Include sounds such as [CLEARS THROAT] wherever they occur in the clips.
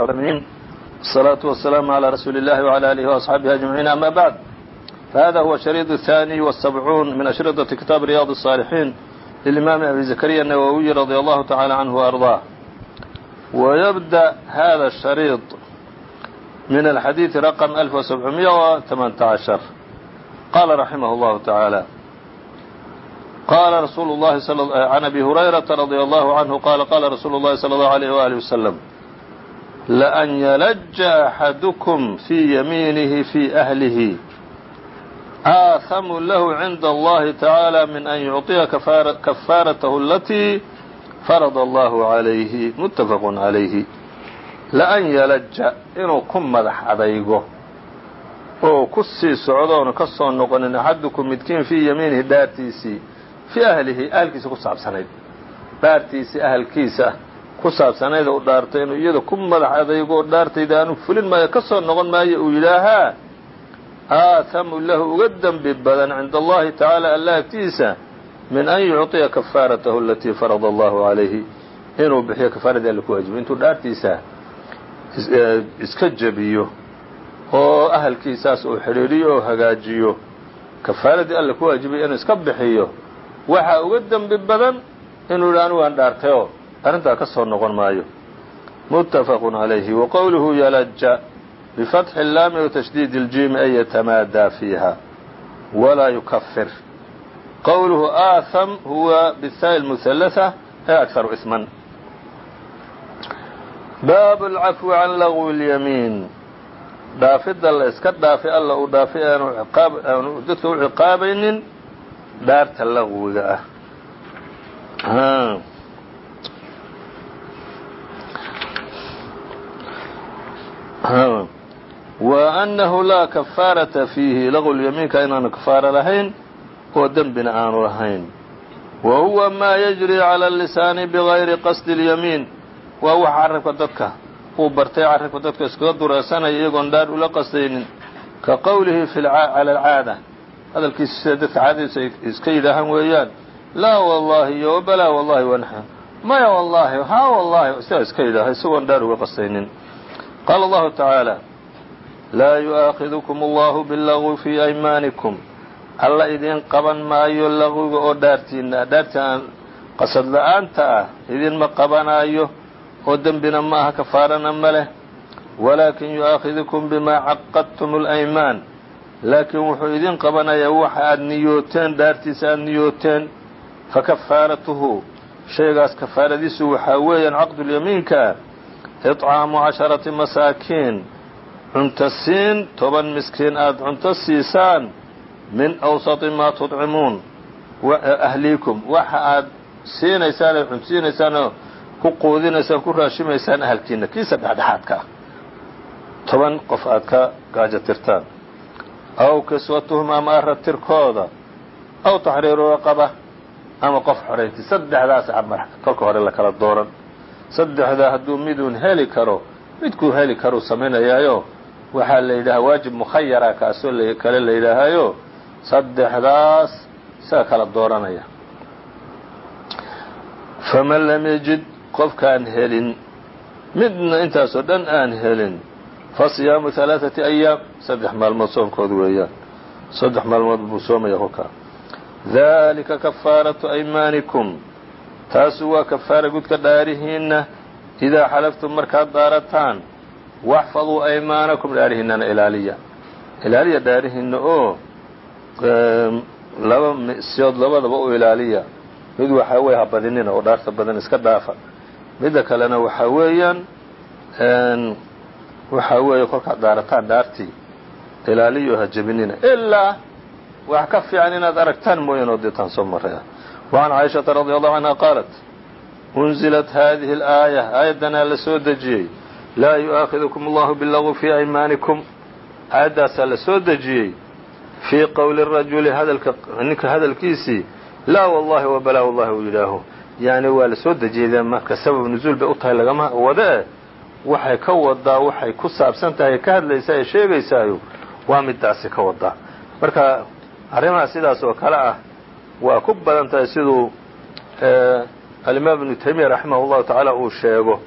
العالمين الصلاة والسلام على رسول الله وعلى آله وأصحابه أجمعين أما بعد فهذا هو الشريط الثاني والسبعون من أشرطة كتاب رياض الصالحين للإمام أبي زكريا النووي رضي الله تعالى عنه وأرضاه ويبدأ هذا الشريط من الحديث رقم 1718 قال رحمه الله تعالى قال رsuل الlahi عن أbي هريرة رضي الله عنه qال qال رsuل الlahi صلى الله عليه وآله وسلم لأn يلج أحadكم في يمينه في أهله آثم له عند الله تعالى من أن يعطيa كفاarته التي فرض الله عليه متفق عليه لأn يلج inuu ku madax adaygo oo ku sii socdoona ka soo noqonin أxadكم midkiin fii yamiinihi dhaartiisii fii ahlihi ahalkiisa ku saabsanayd dhaartiisii ahalkiisa ku saabsanayd u dhaartay inuu iyada ku madax adaygo dhaartayda aanu fulin maayo ka soo noqon maayo uu yidhaahaa aathamu lahu uga dembi badan cinda allahi tacaala alla agtiisa min an yucطiya kafaaratahu alatii farada allahu calayhi. Inuu bixiyo kafaaradii alla ku waajibiy intuu dhaartiisa iska jebiyo oo ahalkiisaas uu xidhiidhiyo oo hagaajiyo kafaaradii alla ku waajibay inuu iska bixiyo waxaa uga dembi badan inuu yidhi anigu aan dhaartayoo arrintaa ka soo noqon maayo muttafaqu عalayhi wa qowluhu yalaja bifatxi اllaami watashdiid اljiimi an yatamaadaa fiiha walaa yukafir qowluhu aaham huwa bihaai اlmuhalatثa ee akharu isman baabu اlcafwi can lagwi اlyamiin dhaafidda la iska dhaafay alla uu dhaafay aanu dadka u ciqaabaynin dhaarta laqwiga ah Wa annahu laa kafaarata fiihi laqwlyamiinka inaanu kafaaro lahayn oo dembina aanu lahayn. Wa huwa maa yajri cala lisaani bigayri qasdi اlyamiin waa waxa carabka dadka uu bartay carabka dadka iskaga dureesanaya iyagoon dhaar ula qasdaynin. Ka qowlihi cala alcaada. Hadalkiisa sida dadka caadadiisu ay iska yidhaahaan weeyaan. Laa wallahi iyo balaa wallahi wanaxa maya wallahi haa wallahi sidaa iska yidhaaha isagoon dhaar uga qasaynin qaala allahu tacaala laa yu'aakidukum allahu bilagwi fii aymaanikum alla idiin qaban maayo laqwiga oo dhaartiina dhaartii aan qasad la'aanta ah idinma qabanaayo oo dembina ma aha kafaarana ma leh walaakin yu'aakidukum bimaa caqadtum اlaymaan laakiin wuxuu idin qabanayaa waxa aad niyooteen dhaartiisa aad niyooteen fakafaaratuhu shaygaas kafaaradiisu waxaa weeyaan caqdulyamiinka iطcaamu casharati masaakiin cunto siin toban miskiin aad cunto siisaan min awsati maa tudcimuun ahliikum waxa aad siinaysaan ee cunsiinaysaan oo ku quudinaysaan ku raashimaysaan ahalkiina kiisa dhexdhexaadka ah toban qof aad ka gaajo tirtaan aw kiswatuhum ama aratirkooda aw taxriiru raqaba ama qof xoraynti saddexdaas amar kolka hore la kala dooran saddexdaa hadduu miduun heli karo midkuu heli karuu samaynayaayo waxaa la yidhaha waajib mukhayara kaasoo kale la yidhaahayo saddexdaas isaga kala dooranaya. Faman lam yajid qofkaan helin midna intaasoo dhan aan helin fasiyaamu halaaثati ayaam saddex maalmood soomkood weeyaan saddex maalmood buu soomaya kolkaa dalika kafaaratu aymaanikum taasu waa kafaara gudka dhaarihiinna. Idaa xalaftum markaad dhaarataan waxfaduu aymaanakum dhaarihiinana ilaaliya. Ilaaliya dhaarihiinna oo laba misyood labadaba u ilaaliya. Mid waxaa weeye habadinina oo dhaarta badan iska dhaafa. Midda kalena waxaa weeyaan waxaa weeye kolkaad dhaarataan dhaartii ilaaliyo ha jebinina. Ilaa wax ka fiican inaad aragtaan mooyan oo deetaan soo maray ah وعan caaishaةa radي allahu canha qaalat unzilat hadihi اlaaya aayaddanaa la soo dejiyey laa yu'aakidukum allahu biاlagwi fii aymaanikum aayaddaasaa la soo dejiyey fii qowli rajuli hadalka ninka hadalkiisii laa wallahi wabalaa wallahi uu yidhaaho yani waa la soo dejiyey marka sabab nuzuul bay u tahay lagama wade waxay ka wadaa waxay ku saabsan tahay ka hadlaysaa ee sheegaysaayo waa midaasi ka wadaa marka arrimaha sidaas oo kale ah waa ku badan tahay siduu alimaam ibnu taymiya raximah llahu tacaala uu sheego.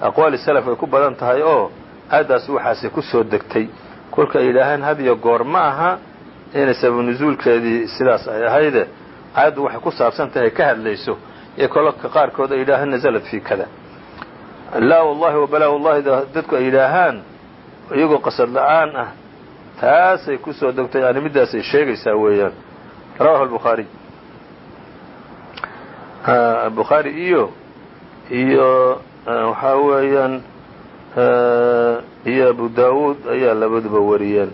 Aqwaali salaf ay ku badan tahay oo aadaas waxaase ku soo degtay. Kolka ay had hadiyo goor ma aha inay sabab nusuulkeedii sidaas ay ahayde. Aayaddu waxay ku saabsan tahay ka hadlayso. Ee kolka qaarkood ay yidhaaheen nasalad fii kada laa wallahi wa wallahi dadku ay yidhaahaan iyagoo qasad la'aan ah taasay ku soo degtay. Yani middaasay sheegaysaa weeyaan. Rawahu albukhaariy bukhaari iyo iyo waxaa weeyaan iyo abu dawuud ayaa labaduba wariyeen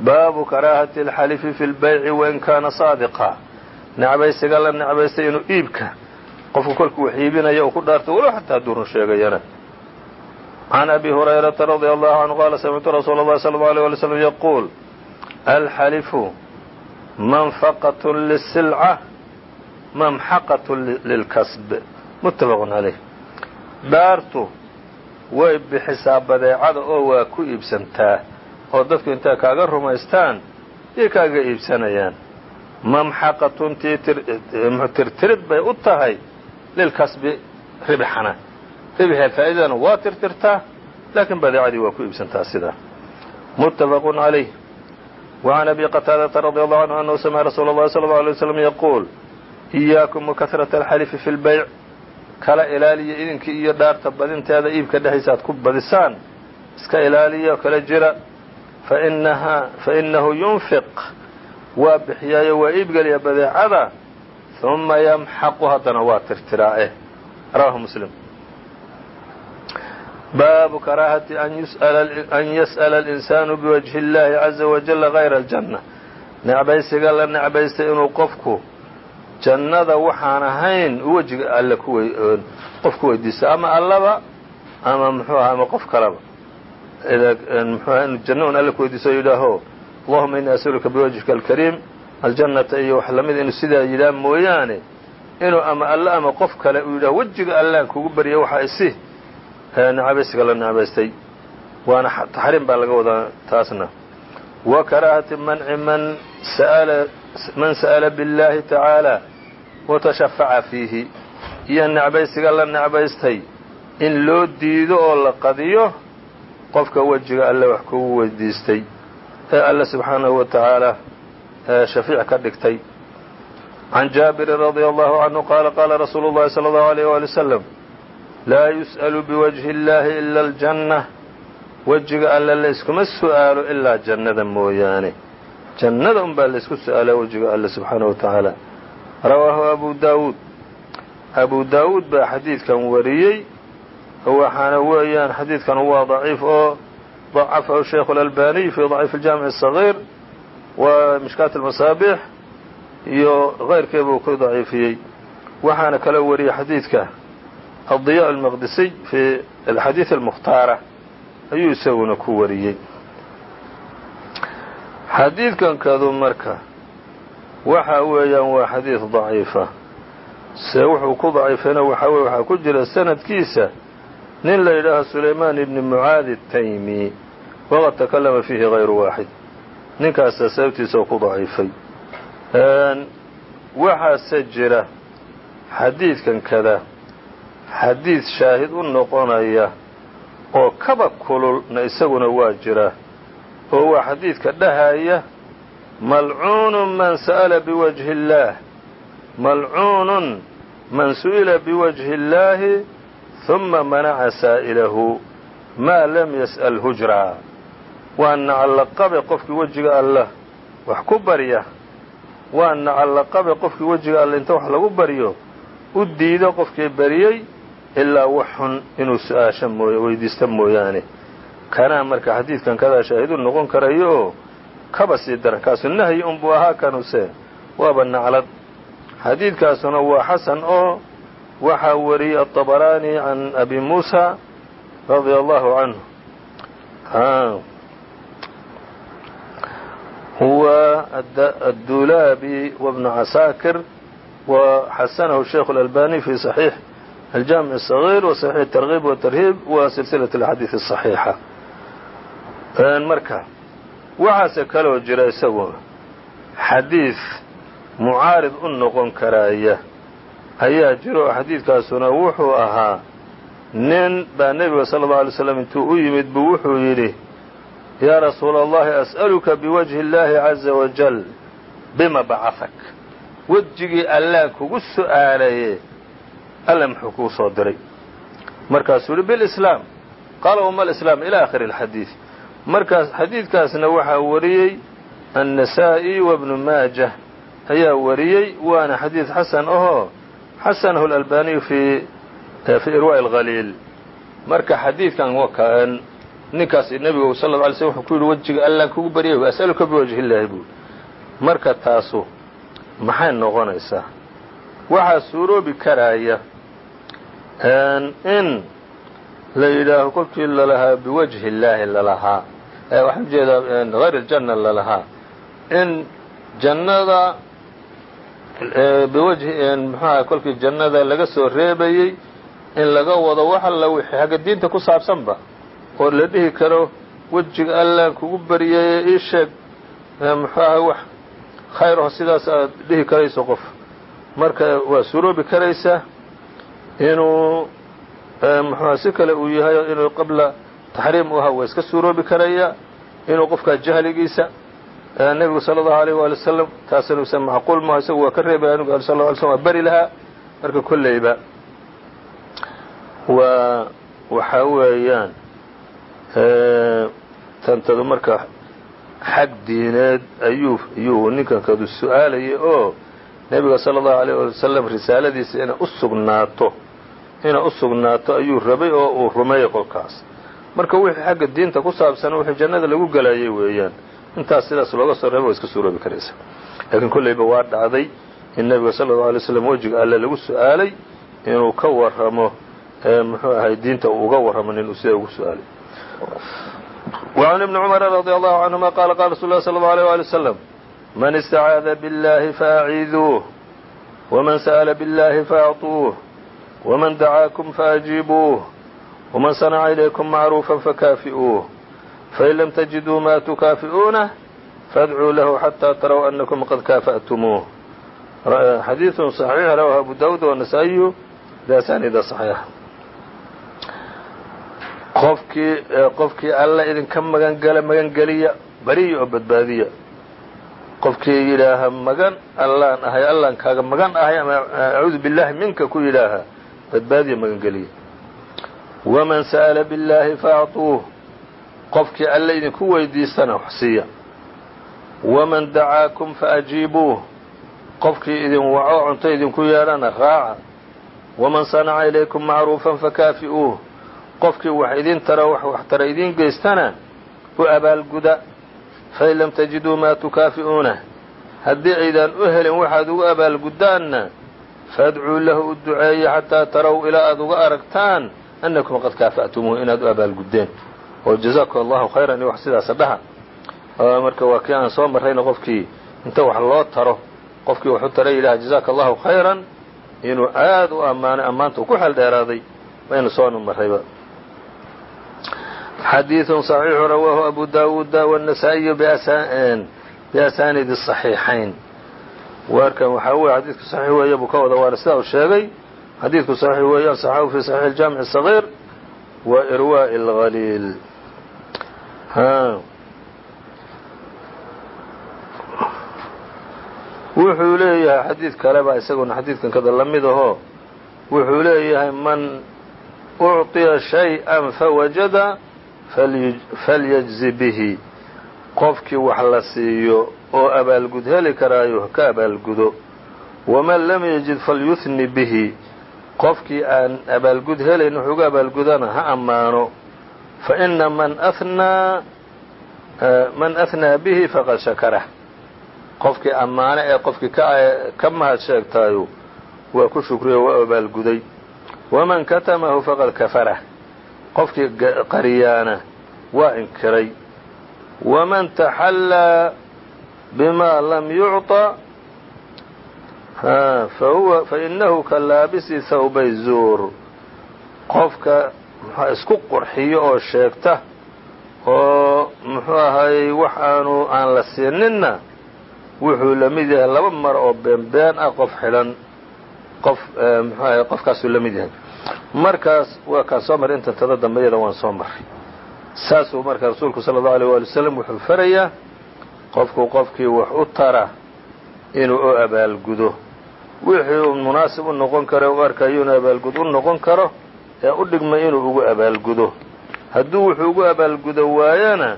baabu karaahati اlxalifi fi اlbayci wain kaana saadiqa necbaysiga la necbaystay inuu iibka qofku kolkuu wax iibinaya uu ku dhaarto walow xataa hadduu run sheegayana can abi hurayrata radi allahu canhu qaala samictu rasuula اllahi salى اlه alيه alي slm yaquul alxalifu manfaqaة lisilca mamxaqaة lilkasb muttafaqun caleyh dhaartu way bixisaa badeecada oo waa ku iibsantaa oo dadku intay kaaga rumaystaan yay kaaga iibsanayaan mamxaqatun tii tirtirid bay u tahay lilkasbi ribxana ribxee faa'iidadana waa tirtirtaa laakiin badeecadii waa ku iibsantaa sidaa muttafaqun calayh وعn أbي qتاadةa رضي الله عنه أنه سمع رsuuل الlhi صلى الله عليه وسلم يقول iyaakum wakahrata alxalifi fi lbayc kala ilaaliya idinkii iyo dhaarta badinteeda iibka dhexdiisa aad ku badisaan iska ilaaliya kala jira fainahu yunfiq waa bixiyaayo waa iibgeliya badeecada uma yamxaqu haddana waa tirtiraa eh rawahu muslim baabu karaahati an yas'ala alinsaanu biwajhi اllahi caza wajala gayra aljanna necbaysiga la necbaystay inuu qofku jannada waxaan ahayn wejiga alle qof ku weydiisto ama allaba ama mxuu aha ama qof inu janno un alle ku weydiisto o yidhaaho allahuma ini as'aluka biwajhika alkariim aljannata iyo wax lamida inuu sidaa yidhaah mooyaane inuu ama alle ama qof kale uu yidhaho wejiga allaan kugu barya waxa isi necbaysiga la necbaystay waana taxriim baa laga wadaa taasna. Wa karaahati manci man man sa'ala biاllahi tacaalى watashafaca fiihi iyo necbaysiga la necbaystay in loo diido oo la qadiyo qofka wejiga alle wax kugu weydiistay ee alle subxaanahu wa tacaala shafiic ka dhigtay can jaabirin radia allahu canhu qaala qaala rasuulu اllahi salى اllahu alيyh wali wslam laa yus'alu biwajhi اllahi ila aljanna wejiga alle layskuma su'aalo ilaa jannada mooyaane jannada un baa laysku su-aalaa wejiga alle subxaanahu wa tacaala rawaahu abu daawuud abu daawuud baa xadiidkan wariyey waxaana weeyaan xadiidkan waa daciif oo dacafahu sheikhu اlalbaniy fi daciif اljaamic الصaغيir wa mishkaat اlmasaabix iyo keyrkii buu ku daciifiyey waxaana kaloo wariyey xadiidka addiya almaqdisiy fi alxadiid almukhtaara ayuu isaguna ku wariyey xadiidkankadu marka waxa weeyaan waa xadiid daciifa. Se wuxuu ku daciifayna waxaa weye waxaa ku jira sanadkiisa nin la yidhaaho sulaymaan ibni mucaadi taymi waqad takalama fiihi hayru waaxid. Ninkaasa sababtiisa ku daciifay. Waxaase jira xadiidkan kada xadiid shaahid u noqonaya oo kaba kululna isaguna waa jira oo waa xadiidka dhahaya malcuunu man sa'ala biwajhi illaah malcuunun man su'ila biwajhi illaahi ثuma manaca saa'ilahu maa lam yas'al hujraa waa nacallaqabe qofkii wejiga allah wax ku barya waa nacallaqabe qofkii wejiga alla inta wax lagu baryo u diido qofkii baryey ilaa wax xun inuu su'aasha weydiista mooyaane kanaa marka xadiidkan kadaa shaahidu noqon karayo oo kaba sii daran kaasu nahyi unbuu ahaa kanuse waaba naclad xadiidkaasuna waa xasan oo waxaa wariyey aلطabaraani can abi muusa radia allahu canhu huwa addulaabi wabnu casaakir wa xasanahu sheikh اlalbani fi صaxiix aljaamic الصaغيir wa صaxiix الtarغib wالtarhiib wa silsilaة اlaxaadiiث الصaxiixa marka waxaase kaloo jira isagu xadiid mucaarid u noqon karaaya. Ayaa jiro xadiidkaasuna wuxuu ahaa nin baa nebiga sala allau alay slam intuu u yimid buu wuxuu yidhi yaa rasuula allahi as'aluka biwajhi illaahi caza wajal bima bacahak wejigii allaan kugu su'aalaye alla muxuu kuu soo diray. Markaasuu yihi bilislaam. Qaala wama alislaam ila akhiri alxadiid markaas xadiidkaasna waxaa wariyey annasaa'i wa bnu maajah. Ayaa wariyey waana xadiid xasan ahoo xasanahu alalbaniyu fi fi irwaa'i alghaliil. Marka xadiidkan ninkaas nebigu sal lla alay slm wuxuu ku yidhi wejiga allaan kugu baryay as'aluka biwajhi illaahi buui marka taasu maxay noqonaysaa waxaa suuroobi karaaya in la yidhaaho kolkii lalahaa biwajhi illaahi lalahaa waxaan u jeedaa hayr aljanna lalahaa in jannada biwajhi muxuaha kolkii jannada laga soo reebayey in laga wado wax alla wixii xagga diinta ku saabsanba oo la dhihi karo wejiga allaan kugu baryaye ii sheeg muxuaha wax khayr aho sidaas aad dhihi karayso qof. Marka waa suroobi karaysaa inuu muxuha si kale uu yahay inuu qabla taxriim u ahaa waa iska suuroobi karaya inuu qofkaa jahligiisa nebigu sala allahu alayh waali wasalam taasna usan macquul maaha isagu waa ka reebaya anigu sal lla alay waa beri lahaa marka kolleyba waa waxaa weeyaan tantadu marka xag diineed ayuu ayuu ninkankadu su'aalayay oo nebiga sala allahu alayh waali wasalam risaaladiisa inay u inay u ayuu rabay oo uu rumeeyey kolkaas marka wixii xagga diinta ku saabsan wixii jannada lagu gelayay weeyaan intaas sidaas looga soo reeba waa iska suuroobi karaysa laakiin kolleyba waa dhacday in nebiga sala allau alay slam wejiga alle lagu su-aalay inuu ka warramo muxuu ahay diinta uu uga warramo nin uu sidaa ugu su-aalay وعن ابن cمر رضي الله عنهma qال qال رsuل الله صلى الله عليه ولي وسلم من استعاذ بالله فأعيذوه ومن سأل بالله فأعطوه ومن دعاكم فأجيبوه ومن صنع إليكم معروفا فكافئوه فإن لم تجدوا ما تكافئونه فادعوا له حتى تروا أنكم قد كافأتموه xadيiث صحيiح rwاه أبو داود والنسائي بأسانيد صحيiح qofkii qofkii alla idinka magan gala magan geliya beriya oo badbaadiya qofkii yidhaaha magan allaan ahay allaan kaaga magan ahay ama acuudu biاllahi minka ku yidhaaha badbaadiya magan geliya waman sa'ala biاllaahi faacطuuh qofkii alla idinku weydiistana wax siiya waman dacaakum faajiibuuh qofkii idin waco cunto idinku yeedhana raaca waman sanaca ilaykum macruufan fakaafi'uuh qofkii wax idin tara wax waxtara idiin geystana u abaalguda fain lam tajiduu maa tukaafi'uunah haddii aydaan u helin waxaad ugu abaalguddaanna faadcuu lahu u duceeya xataa taraw ilaa aad uga aragtaan annakum qad kaafa'tumuuhu inaad u abaalguddeen oo jazaakum allahu khayran iyo wax sidaasa dhaha marka waa kii aan soo marrayna qofkii inta wax loo taro qofkii wax u tara yidhaha jazaaka allahu khayran inuu aad u ammaanay ammaanta u ku xeel dheeraaday waynu soonu marrayba xadiiث صaxiix rawaahu abu dawuuda والنasaaئiyu biasaanid الصaxiixayn warkan waxaa weye xadiidku صaxiix weeye buu ka wada waana sidaa uu sheegay xadiidku صaxiix weeyaan صaxahu fi صaxiix الjaamiع الصغيir wa irwaaء الغaliil wuxuu leeyahay xadiid kaleba isaguna xadiidkan kada la mid ahoo wuxuu leeyahay man ucطiya شhayئa fawajada falyجzi bihi qofkii wax la siiyo oo abaalgud heli karaayo ka abaalgudo waman lam yajid falyuhni bihi qofkii aan abaalgud helayn wuxuu uga abaalgudana ha ammaano. Faina man athnaa man ahnaa bihi faqad shakarah qofkii ammaane ee qofkii ka mahad sheegtaayo waa ku shukriyo waa abaalguday. Waman katamahu faqad kafarah qofkii qariyaana waa inkiray. Waman taxallaa bima lam yucطa fainahu ka laabisi hawbay zuur. Qofka isku qurxiyo oo sheegta oo muxuu ahaayey wax aanu aan la siininna wuxuu la mid yahay laba mar oo beenbeen ah qof xidhan. Qof muxuu ahay qofkaasuu la mid yahay. Markaas waa kaan soo maray intan tada dambeeyada waan soo maray. Saasuu marka rasuulku sala allahu alيyh waali wasalam wuxuu farayaa qofku qofkii wax u tara inuu u abaalgudo wixii uu munaasib u noqon karo u arkayo arkayuuna abaalgud u noqon karo ee u dhigmay inuu ugu abaalgudo. Hadduu wuxuu ugu abaalgudo waayana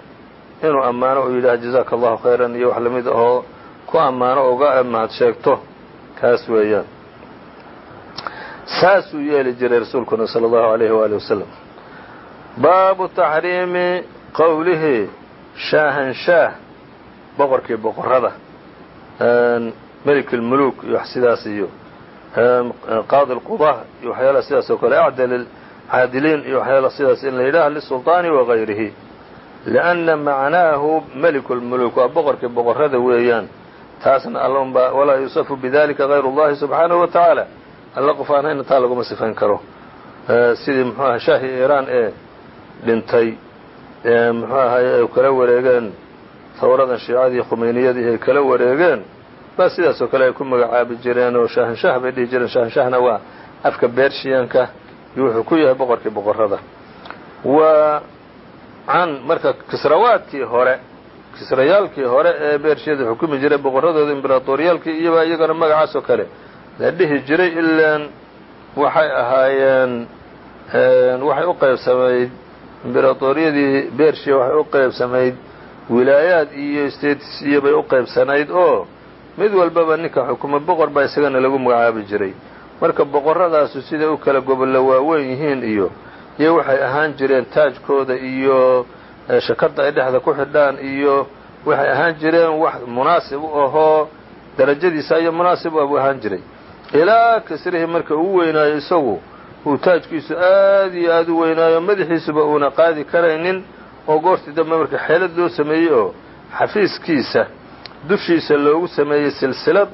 inuu ammaano uu yidhaah jazaaka allahu khayran iyo wax la mid ahoo ku ammaano uga maad sheegto. Kaas weeyaan. Saasuu yeeli jiray rasuulkuna sala allahu alayhi waali wasalam baabu taxriimi qowlihi shaahan shaah boqorkii boqorrada melik اlmuluk iyo sidaas iyo qaadi اlqudaa iyo waxyaalaha sidaas oo kale acdal caadiliin iyo waxyaala sidaas in la yidhaah lisulطaani wagayrihi liأnna macnaahu meliku اlmuluk waa boqorkii boqorada weeyaan taasna allunba walaa yusafu bidalika gayr اllahi subxaanahu wa tacaala alla qof aan hayna taa laguma sifayn karo sidii muxuu aha shaahi iiraan ee dhintay muxuu ahay ay kala wareegeen hawradan shiicadii khumayniyadii ay kala wareegeen baa sidaas oo kale ay ku magacaabi jireen oo shaahanshaah bay dhihi jireen. Shaahanshahna waa afka bershiyanka iyo wuxuu ku yahay boqorkii boqorada wa can marka kisrawaadkii hore kisrayaalkii hore ee beershiyada xukumi jiray boqorradooda imberatoriyaalkii iyobaa iyagana magacaas oo kale. La dhihi jiray ilaan waxay ahaayeen waxay u qaybsamayd imberatoriyadii bershiya waxay u qaybsamayd wilaayaad iyo states iyo bay u qaybsanayd oo mid walbaba ninka xukuma boqor baa isagana lagu magacaabi jiray. Marka boqorradaasu siday u kala gobolla waaweyn yihiin iyo iyo waxay ahaan jireen taajkooda iyo shakada ay dhexda ku xidhaan iyo waxay ahaan jireen wax munaasib u ahoo darajadiisa iyo munaasib u abu ahaan jiray. Ilaa kasrihii marka uu weynaayo isagu uu taajkiisu aad iyo aad u weynaayo madaxiisuba uuna qaadi karaynin. Oo goortii dambe marka xeelad loo sameeyey oo xafiiskiisa dushiisa loogu sameeyey silsilad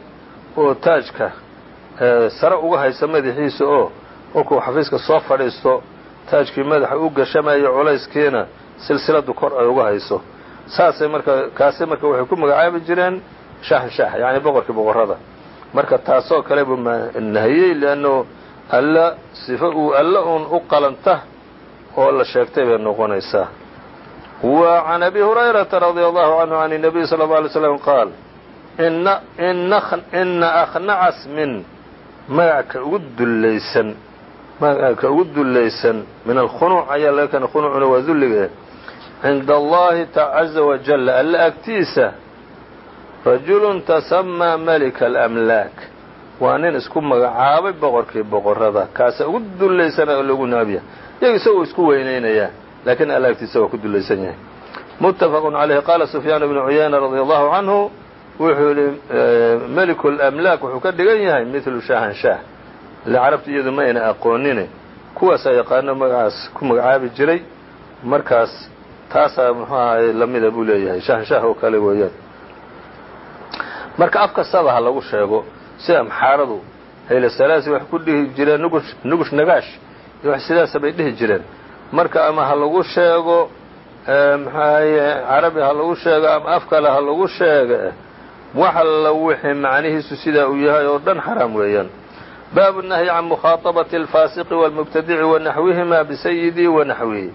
oo taajka sare uga haysa madaxiisa oo kolkuu xafiiska soo fadhiisto taajkii madaxa u gashamayo culayskiina silsiladu kor ay uga hayso. Saasay marka kaasi marka waxay ku magacaabi jireen shaahanshaah yacni boqorkii boqorrada. Marka taasoo kale buu nahiyey liannahu alla sifo uu alla uun u qalanta oo la sheegtay bay noqonaysaa wa can abi hurayrata radia allahu canhu can الnabiy salى اlه alay slam qaal ina akhnacas min magacka ugu dullaysan magacka ugu dullaysan min alkhunuuc ayaa laga keena khunuucuna waa dulliga cinda allahi caza wajala alla agtiisa rajulun tasamaa malika alamlaak waa nin isku magacaabay boqorkii boqorrada kaasa ugu dullaysana oo lagu naabiya iyaga isagoo isku weynaynayaa laakiin alla waa ku dullaysan yahay. Muttafaqun calayhi. Qaala sufyaan bnu cuyayna radia allahu canhu wuxuu yihi meliku lamlaak wuxuu ka dhigan yahay midlu shaahanshaah. Ile carabta iyadu ma ayna aqoonine. Kuwaasaa yaqaano magacaas ku magacaabi jiray. Markaas taasaa muxuu ahay lamida buu leeyahay. Shaahanshaah oo kale weeyaan. Marka af kastaba lagu sheego sida amxaaradu hayle salaasi wax ku dhihi jireen nugush nagaash iyo wax sidaasa bay dhihi jireen marka ama ha lagu sheego maxaaye carabi ha lagu sheego ama af kale ha lagu sheega wax alla wixii macnihiisu sidaa uu yahay oo dhan xaraam weeyaan baabu nahyi can mukhaaطabaةi اlfaasiqi wاlmubtadici wanaxwihima bisayidii wanaxwihi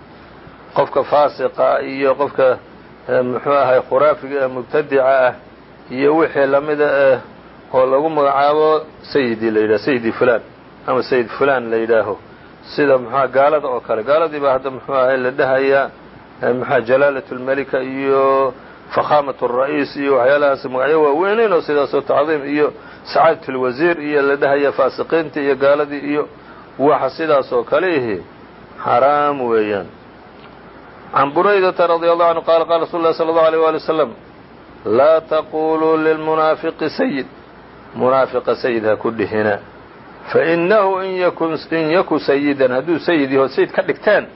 qofka faasiqa iyo qofka muxuu ahay khuraafiga ee mubtadica ah iyo wixii lamida ah oo lagu magacaabo sayidii la yidhaho sayidi fulan ama sayid fulan la yidhaaho sida mxua gaalada oo kale gaaladii baa hadda muxuu ahay la dhahayaa mxua jalaalat اlmelika iyo fakhaamaة الra'iis iyo waxyaalahaas magacyo waaweyneyn oo sidaasoo tacdiim iyo sacaadat اlwasiir iyo la dhahaya faasiqiinta iyo gaaladii iyo waxa sidaas oo kale ihi xaraam weeyaan can buraydata radي allahu canhu qaala qaala rasul اlah salى اllahu alيه wali wslam laa taquluu lilmunaafiqi sayid munaafiqa sayid ha ku dhihina fainahu in yaku sayidan hadduu sayid yaho sayid ka dhigteen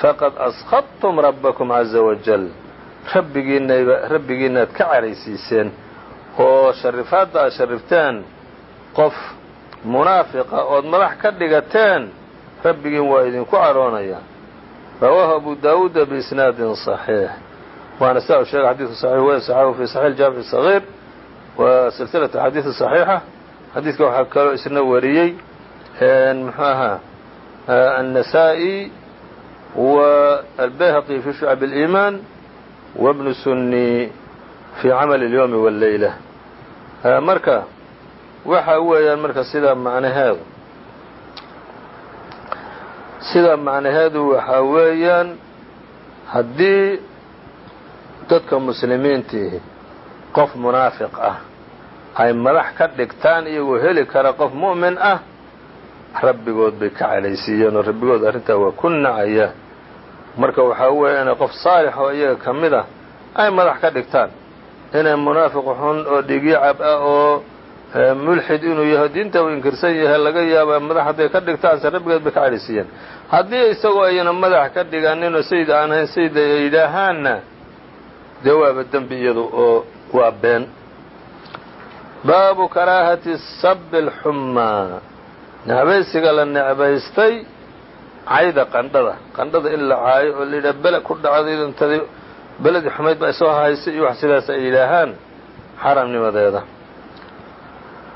faqad askhadtum rabbakum caza wajal rabbigiinayba rabbigiinaad ka caraysiiseen oo sharifaadda aad sharifteen qof munaafiqa ood madax ka dhigateen rabbigiin waa idinku caroonaya rawaahu abu daawuuda biisnaadin صaxiix waana sidaa u sheegay xadiidku saxiix weyn saxahu fi saxiix jaamic sagiir wa silsilatu xadiidi صaxiixa xadiidka waxaa kaloo isna wariyey muxuu ahaa النسائي والبyhقي في شhuعب الإيمان وابن سني في cمل اليوم والليلة marka waxa weeyaan marka sidaa macnaheedu sidaa macnaheedu waxaa weeyaan haddii dadka muslimiintiihi qof munaafiq ah ay madax ka dhigtaan iyagoo heli kara qof mu'min ah rabbigood bay ka calaysiiyeen oo rabbigood arrintaa waa ku nacaya. Marka waxaa weeya inay qof saalix oo iyaga ka mid ah ay madax ka dhigtaan. Inay munaafiq xun oo dhigyacab ah oo mulxid inuu yahay diinta uu inkirsan yahay laga yaaba madax hadday ka dhigtaanse rabbigeed bay ka cadhaysiiyeen haddii isagoo ayna madax ka dhiganinoo sayid aan ahayn sayid ay yidhaahaanna dee waaba dembi iyadu oo waa been baabu karaahati sabi alxummaa necbaysiga la necbaystay cayda qandhada. Qandhada in la caayo oo la layidhaha beled ku dhacday intadii beledii xumayd baa isoo hahaysay iyo wax sidaas ay yidhaahaan xaramnimadeeda.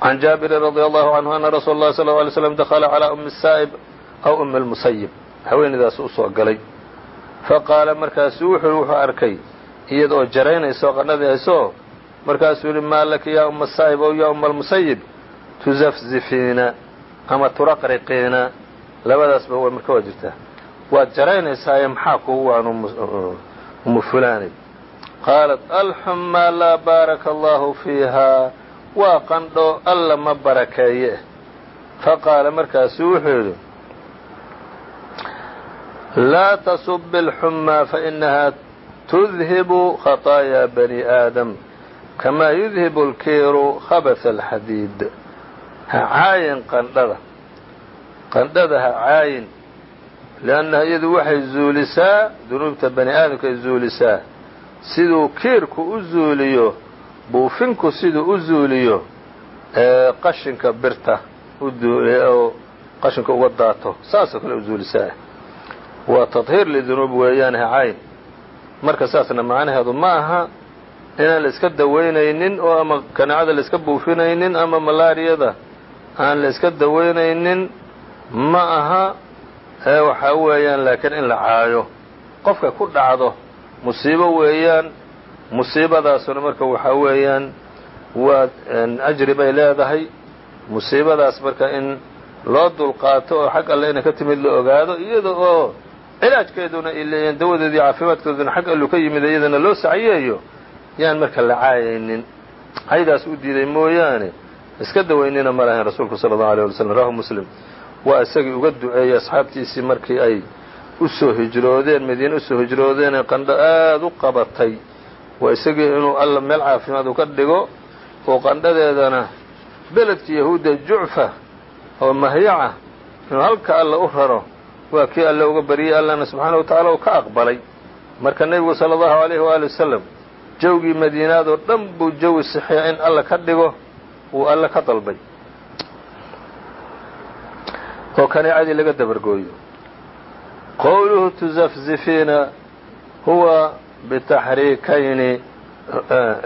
Can jaabirin radia allahu canhu ana rasuula اllahi sal alay slm dakla calaa ummi saa'ib aw ummi lmusayib haweenidaas u soo galay. Faqaala markaasu wuxuu wuxuu arkay iyadaoo jaraynayso qandhadaasoo markaasuu yihi maa laki yaa uma saa'ib ow yaa uma almusayib tuzafzifiina ama turaqriqiina. Labadaasba marka waa jirtaa. Waad jaraynaysaaye maxaa kugu waan umu fulaanay qaalat alxumaa laa baaraka allahu fiiha waa qandho alla ma barakeeye. Faqaala markaasuu wuxuu yidhi laa tasubi alxumaa fainaha tudhibu khaطaayaa bani aadam kamaa yudhibu alkiiru khabatha alxadiid ha caayin qandhada qandhada ha caayin liannaha iyadu waxay zuulisaa dunuubta bani aadamka zuulisaa siduu kiirku u zuuliyo buufinku siduu u zuuliyo qashinka birta oo qashinka uga daato saasoo kale u zuulisaa waa tadhiir lidunuub weeyaan ha cayn marka saasna macnaheedu ma aha inaan la iska dawaynaynin oo ama kanaacada la iska buufinaynin ama malaariyada aan la iska dawaynaynin ma aha waxaa weeyaan laakiin in la caayo. Qofka ku dhacdo musiibo weeyaan musiibadaasuna marka waxaa weeyaan waa ajri bay leedahay. Musiibadaas marka in loo dulqaato oo xag alle inay ka timid la ogaado iyada oo cilaajkeeduna ay leeyihiin dawadeedii caafimaadkooduna xag allu ka yimid iyadana loo sacyeeyo yaan marka la caayaynin. Caydaas u diiday mooyaane iska dawaynina ma lahayn rasuulku sala allahu alيyه wala slm rawahu muslim. Waa isagii uga duceeyey asxaabtiisii markii ay u soo hijroodeen madiine u soo hijroodeenee qandho aad u qabatay. Waa isagii inuu alla meel caafimaad u ka dhigo oo qandhadeedana beledkii yahuudda jucfa oo mahyaca inuu halka alla u raro waa kii alle uga baryey allana subxaana wa tacaala uu ka aqbalay. Marka nebigu sala allahu alayhi waali wasalam jawgii madiinaadoo dhan buu jawi sixiya in alla ka dhigo uu alle ka dalbay. Oo kaneecadii laga dabargooyo. Qowluhu tuzafzifiina huwa bitaxriikayni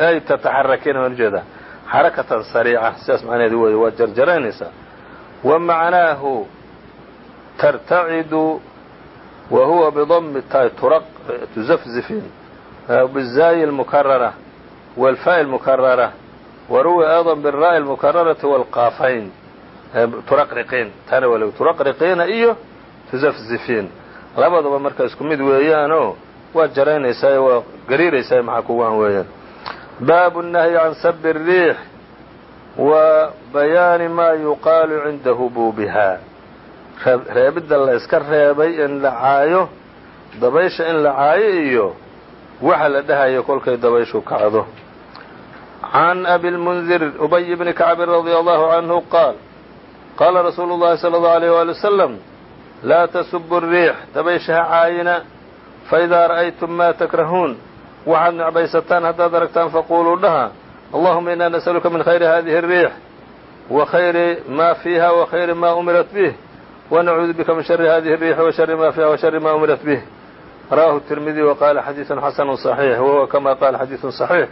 ay tataxarakiina waan u jeedaa xarakatan sariica sidaas macnaheedu weeye waad jarjaraynaysaa wa macnaahu tartacidu wa huwa bidami taay tuzafzifiin bizaayi اlmukarara wاlfaa'i اlmukarara waruwi ayضa biraa'i اlmukararati wاlqaafayn turaqriqiin tana waa l turaqriqiina iyo tuzafzifiin labadaba marka isku mid weeyaanoo waad jaraynaysaa waa gariiraysaa maxaa kugaan weeyaan baabu الnahyi can sabi الriix wa bayaani ma yuqaalu cinda hubuubiha reebidda la iska reebay in la caayo dabaysha in la caayo iyo waxa la dhahayo kolkay dabayshu kacdo. Can abilmundir ubay bni kacbin radia allahu canhu qaal qaala rasuulu llahi sala allahu alayh waali wasalam laa tasubu riix dabayshaha caayina faidaa ra'aytum maa takrahuun. Waxaad necbaysataan haddaad aragtaan faquuluu dhaha allahuma innaa nas'aluka min khayri hadihi اriix wa khayri maa fiiha wa khayri maa umirat bih wanacuudu bika min shari hadihi اriix wa shari maa fiiha wa shari maa umirat bih rawahu التirmidي وqala xadiiثu xasanu صaxiix wahuwa kama qala xadiiثu صaxiix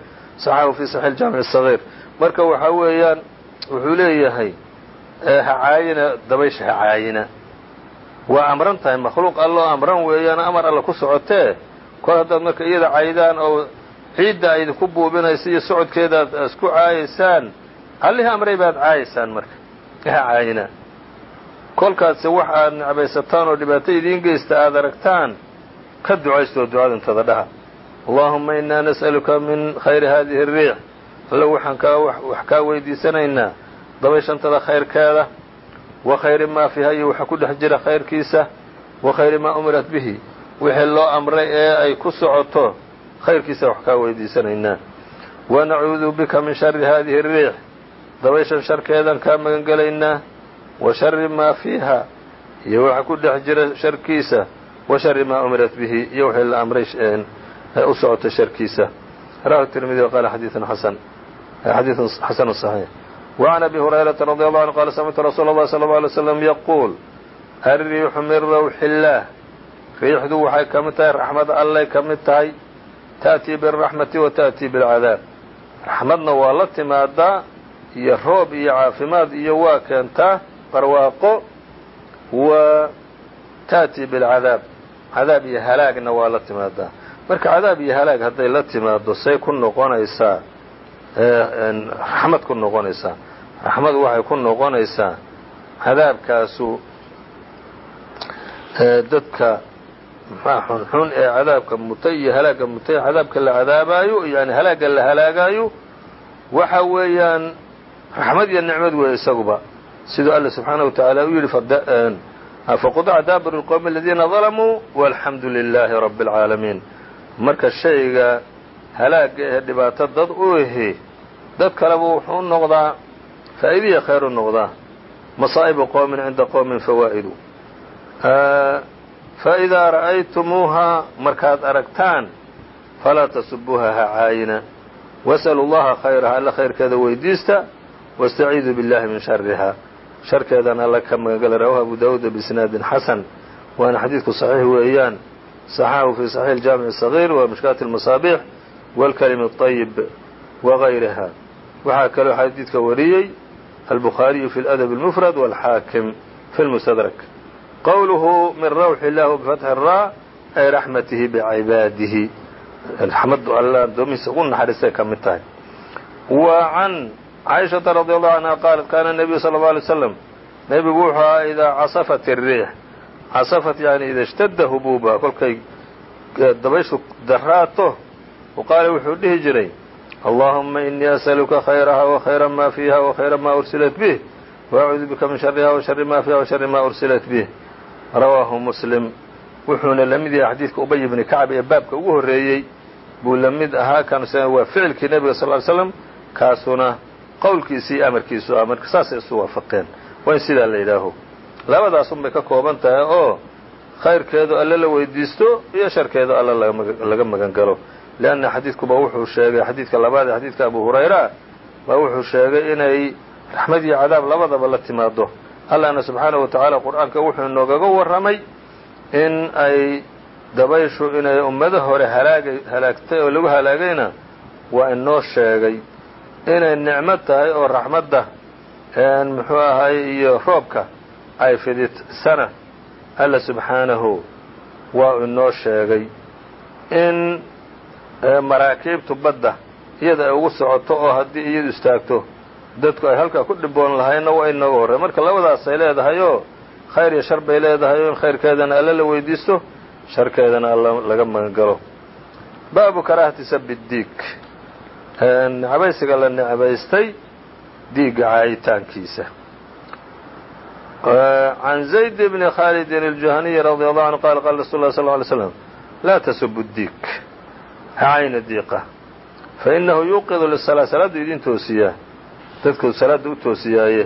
صaxahu fi صaxiix اjaamiع الصغيir marka waxa weeyaan wuxuu leeyahay ha caayina dabaysha ha caayina waa amran tahay makhluuq alloo amran weeyaan amar alle ku socotee kol haddaad marka iyada caydaan oo ciidda ay idinku buubinaysa iyo socodkeedaad isku caayaysaan allihii amray baad caayaysaan marka ha caayina kolkaase wax aad necbaysataan oo dhibaato idiin geysta aad aragtaan ka ducaysto oo ducada intada dhaha allahuma inaa nas'aluka min khayri hadihi الriix allo waxaan kaa wax kaa weydiisanaynaa dabayshantada khayrkeeda wa khayri maa fiiha iyo waxa ku dhex jira khayrkiisa wa khayri maa umirat bihi wixii loo amray ee ay ku socoto khayrkiisa wax kaa weydiisanaynaa wa nacuudu bika min shari hadihi الriix dabayshan sharkeedan kaa magan gelaynaa wa shari maa fiiha iyo waxa ku dhex jira sharkiisa wa shari maa umirat bihi iyo wixii la amray u socota sharkiisa rawahu tirmidi wa qaala xadiiثun xasan xadiiثun xasanu صaxiix وعn abi hurayraةa radي allahu anhu qala samictu rasuula اllahi salى اله alay slam yaquul alriixu min rawxi illaah riixdu waxay ka mid tahay raxmad allay ka mid tahay ta'tii biالraxmati wa ta'tii biاlcadaab raxmadna waa la timaadaa iyo roob iyo caafimaad iyo waa keentaa barwaaqo wa ta'tii biاlcadaab cadaab iyo halaagna waa la timaadaa marka cadaab iyo halaag hadday la timaado say ku noqonaysaa raxmad ku noqonaysaa. Raxmadu waxay ku noqonaysaa cadaabkaasu dadka maxaa xunxun ee cadaabka mutay iyo halaagga mutay cadaabka la cadaabaayo yani halaagga la halaagaayo waxa weeyaan raxmad iyo nicmad weeye isaguba. Siduu alla subxaanaه wa taعala u yidhi faqudca daabir اlqowmi aladiina dalamuu walxamdu lilaahi rabi اlcaalamiin marka shayga halaaga ee dhibaato dad u ihi dad kaleba wuxuu noqdaa faa'iidiya khayr u noqdaa masaa'ibu qowmin cinda qowmin fawaa'idu faidaa ra'aytumuuhaa markaad aragtaan falaa tasubuuha ha caayina wasalu llaha khayraha alla khayrkeeda weydiista wastaciiduu billahi min shariha sharkeedan alla ka magangala rawahu abu dawuuda biisnaadin xasan waana xadiidku saxiix weeyaan صaxaxu fi صaxiix اjaamiع الصغيir wa mishkaati الmasaabiix wاlkalimi الطayib wغayriha waxaa kaloo xadiidka wariyey albukhaariyu fi اladab الmfrad wاlxaakim fi اlmustadrak qowluhu min rawxi اllah bfatxi الraa ay raxmatihi bcibaadihi raxmadu alla addoomihiisa ugu naxariistay ka mid tahay wa can caishata radi allahu canha qaalat kaana nebiyu sala alla alay slam nebigu wuxuu ahaa idaa casafat iriix casafat yani ida ishtada hubuubaha kolkay dabayshu daraato qaala wuxuu dhihi jiray allahuma inii as'aluka khayraha wakhayra maa fiiha wakhayra maa ursilat bih waacuudu bika min shariha washari maa fiiha washari maa ursilat bih. Rawaahu muslim. Wuxuuna la yahay xadiidka ubay ibni kacab ee baabka ugu horreeyey. Buu la ahaa kaanu waa ficilkii nebiga sal ly slam kaasuna qowlkiisi iyo amarkiisu ah marka saasay isu waafaqeen. Waa in sidaa la yidhaaho. Labadaasun bay ka kooban tahay oo khayrkeedu alle la weydiisto iyo sharkeedu alle laga magan galo. Leanna xadiidkuba wuxuu sheegay xadiidka labaad ee xadiidka abu hurayra baa wuxuu sheegay inay raxmad iyo cadaab labadaba la timaado allahna subxaanahu wa tacaala qur'aanka wuxuu inoogaga warramay in ay dabayshu inay ummado hore halaagay halaagtay oo lagu halaagayna waa inoo sheegay inay nicmo tahay oo raxmadda muxuu ahay iyo roobka ay fididsana alla subxaanahu waa inoo sheegay in maraakiibtu badda iyada ay ugu socoto oo haddii iyadu istaagto dadku ay halkaa ku dhiboon lahayna waa inooga horray marka labadaasay leedahay oo khayr iyo shar bay leedahay oo in khayrkeedana alla la weydiisto sharkeedana alla laga magan galo baabu karaahati sabi diig necbaysiga la necbaystay diigga caayitaankiisa can zayd bni khaalidin الjuhaniyi radi allahu anhu qala qala rasul lah sl ly slam laa tasubu diig hacayna diiqa fainahu yuuqidu lisalaa salaaddu idin toosiyaa dadku salaadda u toosiyaaye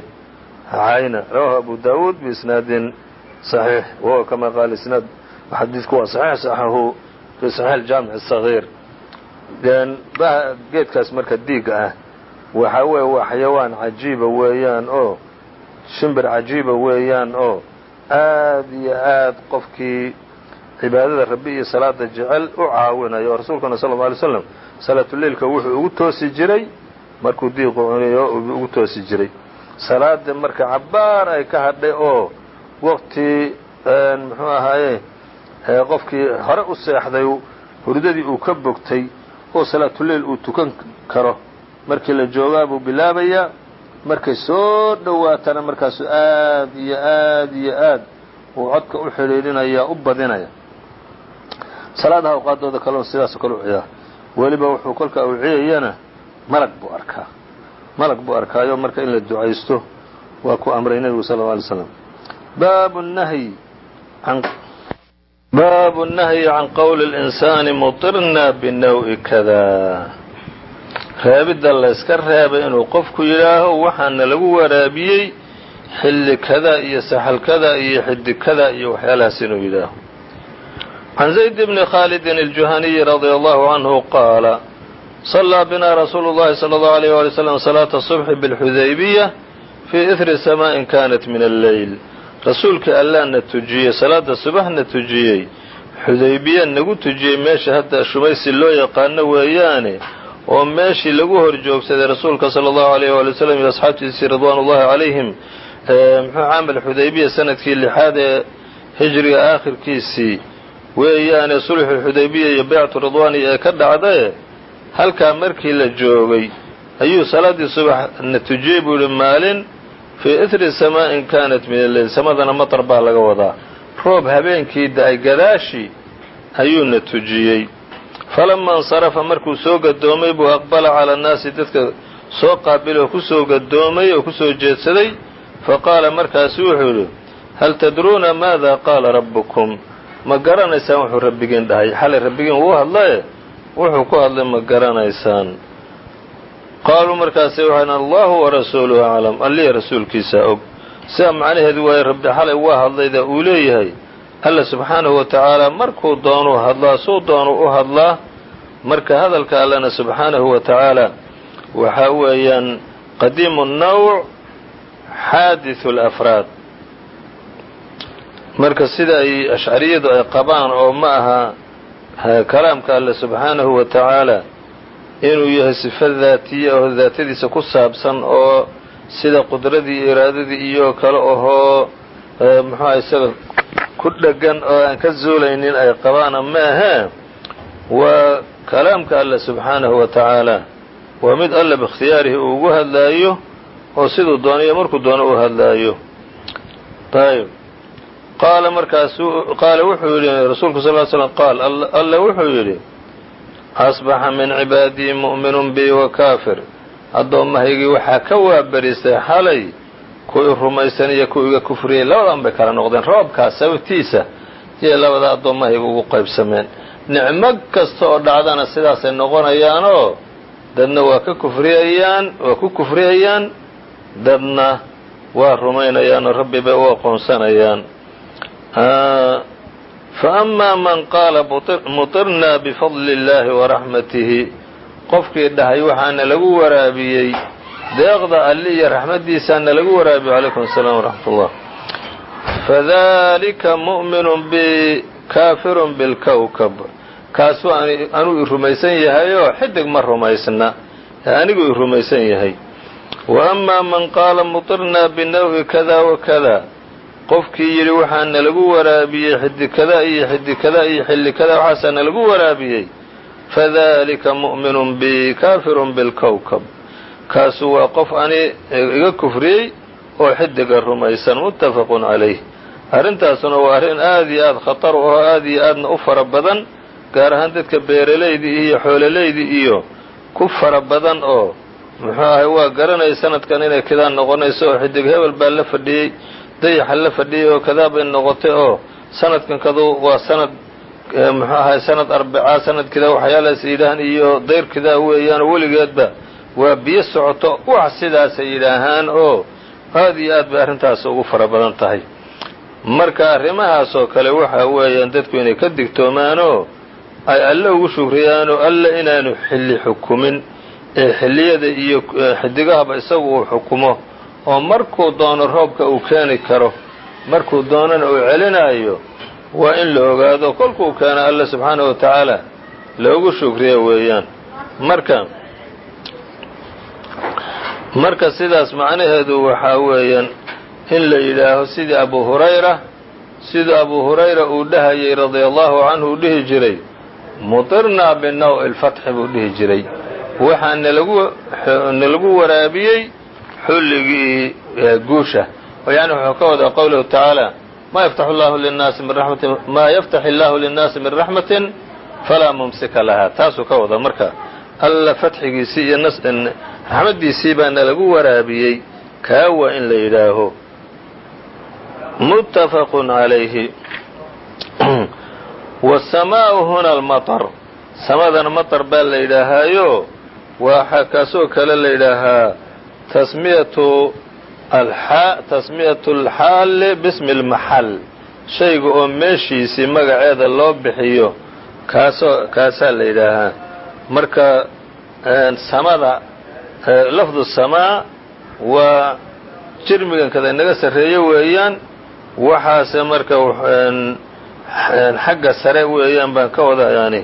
hacayna rawahu abu daawuud biisnaadin صaxiix wahuwa kama qaala isnaad xadiidku waa saxiix saxahu fi saxiix aljaamic الصagiir geedkaas marka diiga ah waxaa weeye waa xayawaan cajiiba weeyaan oo shimbir cajiiba weeyaan oo aad iyo aad qofkii cibaadada rabbi iyo salaada jecel u caawinayo oo rasuulkuna sal lla alay slam salaatuleilka wuxuu ugu toosi jiray markuu diiqu cuniyo ugu toosi jiray. Salaada marka cabbaar ay ka hadhay oo waqti muxuu ahaaye qofkii hore u seexday hurdadii uu ka bogtay oo salaatuleil uu tukan karo. Markii la joogaa buu bilaabayaa markay soo dhowaatana markaasu aad iyo aad iyo aad uu codka u xidhiidhinaya u badinaya. Salaadaha awqaadooda kalena sidaasoo kale u ciyaa weliba wuxuu kolka uu ciyayana malag buu arkaa. Malag buu arkaayo marka in la ducaysto. Waa ku amray nebigu sal lla alay slam baabu nahyi can baabu الnahyi can qowli الإnsaani muطirna binaw-i kada reebidda layska reebay inuu qofku yidhaaho waxaana lagu waraabiyey xilli kada iyo saxal kada iyo xidi kada iyo waxyaalahaas inuu yidhaaho can zayd bni khaalidin الjuhaniyi radي allahu canhu qaala صlىa bina rasuulu اllahi slى اllahu عalيyه wali slm salaata الصubxi bاlxudaybiya fii ihri samaaءin kanat min alleyl rasuulkii allah na tujiyey salaada subaxna tujiyey xudaybiya nagu tujiyey meesha hadda shumaysi loo yaqaano weeyaane oo meeshii lagu hor joogsaday rasuulka sala allahu alayh waali wasalam iyo asxaabtiisii ridwaan ullahi calayhim muxuu caamal xudaybiya sannadkii lixaad ee hijriga aakhirkiisii weeyaane sulxu xudaybiya iyo beyctu ridwaani ee ka dhacdae halkaa markii la joogay ayuu salaaddii subax na tujiyey buu yihi maalin fii ihri samaa'in kaanat min alleyl samadana matar baa laga wadaa. Roob habeenkii da'ay gadaashi ayuuna tujiyey. Falama insarafa markuu soo gadoomay buu aqbala cala annaasi dadka soo qaabilay oo ku soo gadoomay oo ku soo jeedsaday faqaala markaasu wuxuu yidhi hal tadruuna maada? Qaala rabbukum. Ma garanaysaan wuxuu rabbigiin dhahay. Xalay rabbigiin wuu hadlaye? Wuxuu ku hadlay ma garanaysaan qaaluu markaasay waxay allahu warasuuluhu aclam. Alliya rasuulkiisaa og. Sidaa macnaheedu waaye rabbi xalay waa hadlayda uu leeyahay? Alla subxaanahu wa tacaala markuu doonuu hadlaa suu doonuu u hadlaa marka hadalka allana subxaanahu wa tacaala waxaa weeyaan qadiimu nawc xaadiثu اlafraad marka sida ay ashcariyadu ay qabaan oo ma aha kalaamka alle subxaanahu wa tacaala inuu yahay sifo daatiya oo daatadiisa ku saabsan oo sida qudradii iyo iraadadii iyo kale ohoo muxuuha isaga ku dhegan oo aan ka zuulaynin ay qabaana ma ahee waa kalaamka alle subxaanahu wa tacaala. Waa mid alle biikhtiyaarihi uu ugu hadlaayo oo siduu doonayo markuu doono u hadlaayo. Ayb qaala markaasu qaala wuxuu yidhi rasuulku sal ly slam qaal alle wuxuu yidhi asbaxa min cibaadii mu'minun bi wa kaafir addoommahaygii waxaa ka waabarisay xalay kuwii rumaysan iyo kuwa iga kufriyey labadan bay kala noqdeen roobkaas sababtiisa iyo labada addoommahayga ugu qaybsameen nicmo kasta oo dhacdana sidaasay noqonayaanoo dadna waa ka kufriyayaan waa ku kufriyayaan dadna waa rumaynayaanoo rabbi bay u aqoonsanayaan fa amaa man qaala mutirnaa bifadli illaahi waraxmatihi qofkii dhahay waxaana lagu waraabiyey deeqda alli iyo raxmaddiisaana lagu waraabiyo calaykum asalaam waraxmat ullah fadalika mu'minun bi kaafirun bilkowkab kaasuu anuu i rumaysan yahayoo xidig ma rumaysna anigu i rumaysan yahay wa amaa man qaala mutirnaa binawi kada wa kada qofkii yidhi waxaana lagu waraabiyey xidi kada iyo xidi kada iyo xilli kada waxaasaana lagu waraabiyey. Fadalika mu'minun bi kaafirun bilkowkab kaasu waa qof ani iga kufriyey oo xidiga rumaysan muttafaqun calayh. Arrintaasuna waa arrin aad iyo aad khatar u oo aad iyo aadna u fara badan gaar ahaan dadka beeralaydii iyo xoololeydii iyo ku fara badan oo muxuu ahay waa garanaya sanadkan inay kidaan noqonayso oo xidig hebel baa la fadhiyey dayaxa la fadhiyey oo kadaa bay noqotay oo sanadkan kadu waa sanad muxuu ahay sanad arbacaa sanadkidaa waxyaalahaas yidhaahaan iyo dayrkidaa weeyaan weligeedba waa biyo socoto wax sidaasay yidhaahaan oo aad iyo aad bay arrintaas ugu fara badan tahay. Marka arrimahaas oo kale waxa weeyaan dadku inay ka digtoomaanoo ay alle ugu shukriyaanoo alle inaanu xilli xukumin ee xilliyada iyo xidigahaba isagu uu xukumo oo markuu doono roobka uu keeni karo markuu doonana uu celinaayo waa in la ogaado kolkuu keeno alle subxaanahu wa tacaala loogu shukriya weeyaan. Marka marka sidaas macnaheedu waxaa weeyaan in la yidhaaho sidii abu hurayra sida abu hurayra uu dhahayay radia allahu canhu uu dhihi jiray mutirnaa binaw' lfatxi buu dhihi jiray. Waxaa nalagu nalagu waraabiyey xulligii guusha. Yani wuxuu ka wadaa qowluhu tacaala ma yaftax llahu linnaasi min raxmatin maa yaftax illaahu linnaasi min raxmatin falaa mumsika laha taasuu ka wadaa marka alla fatxigiisii iyo raxmaddiisii baa nalagu waraabiyey kaa waa in la yidhaaho. Muttafaqun calayhi. [CLEARS THROAT] Wasamaa'u huna almaطar samadana maطar baa la yidhaahaayo waxaa kaasoo kale la yidhaahaa tasmiyatu alxaali bismi اlmaxal shayga oo meeshiisii magaceeda loo bixiyo kaasoo kaasaa la yidhaahaa. Marka samada lafdu samaa waa jirmigankada inaga sarreeyo weeyaan waxaase marka xagga sare weeyaan baan ka wada yani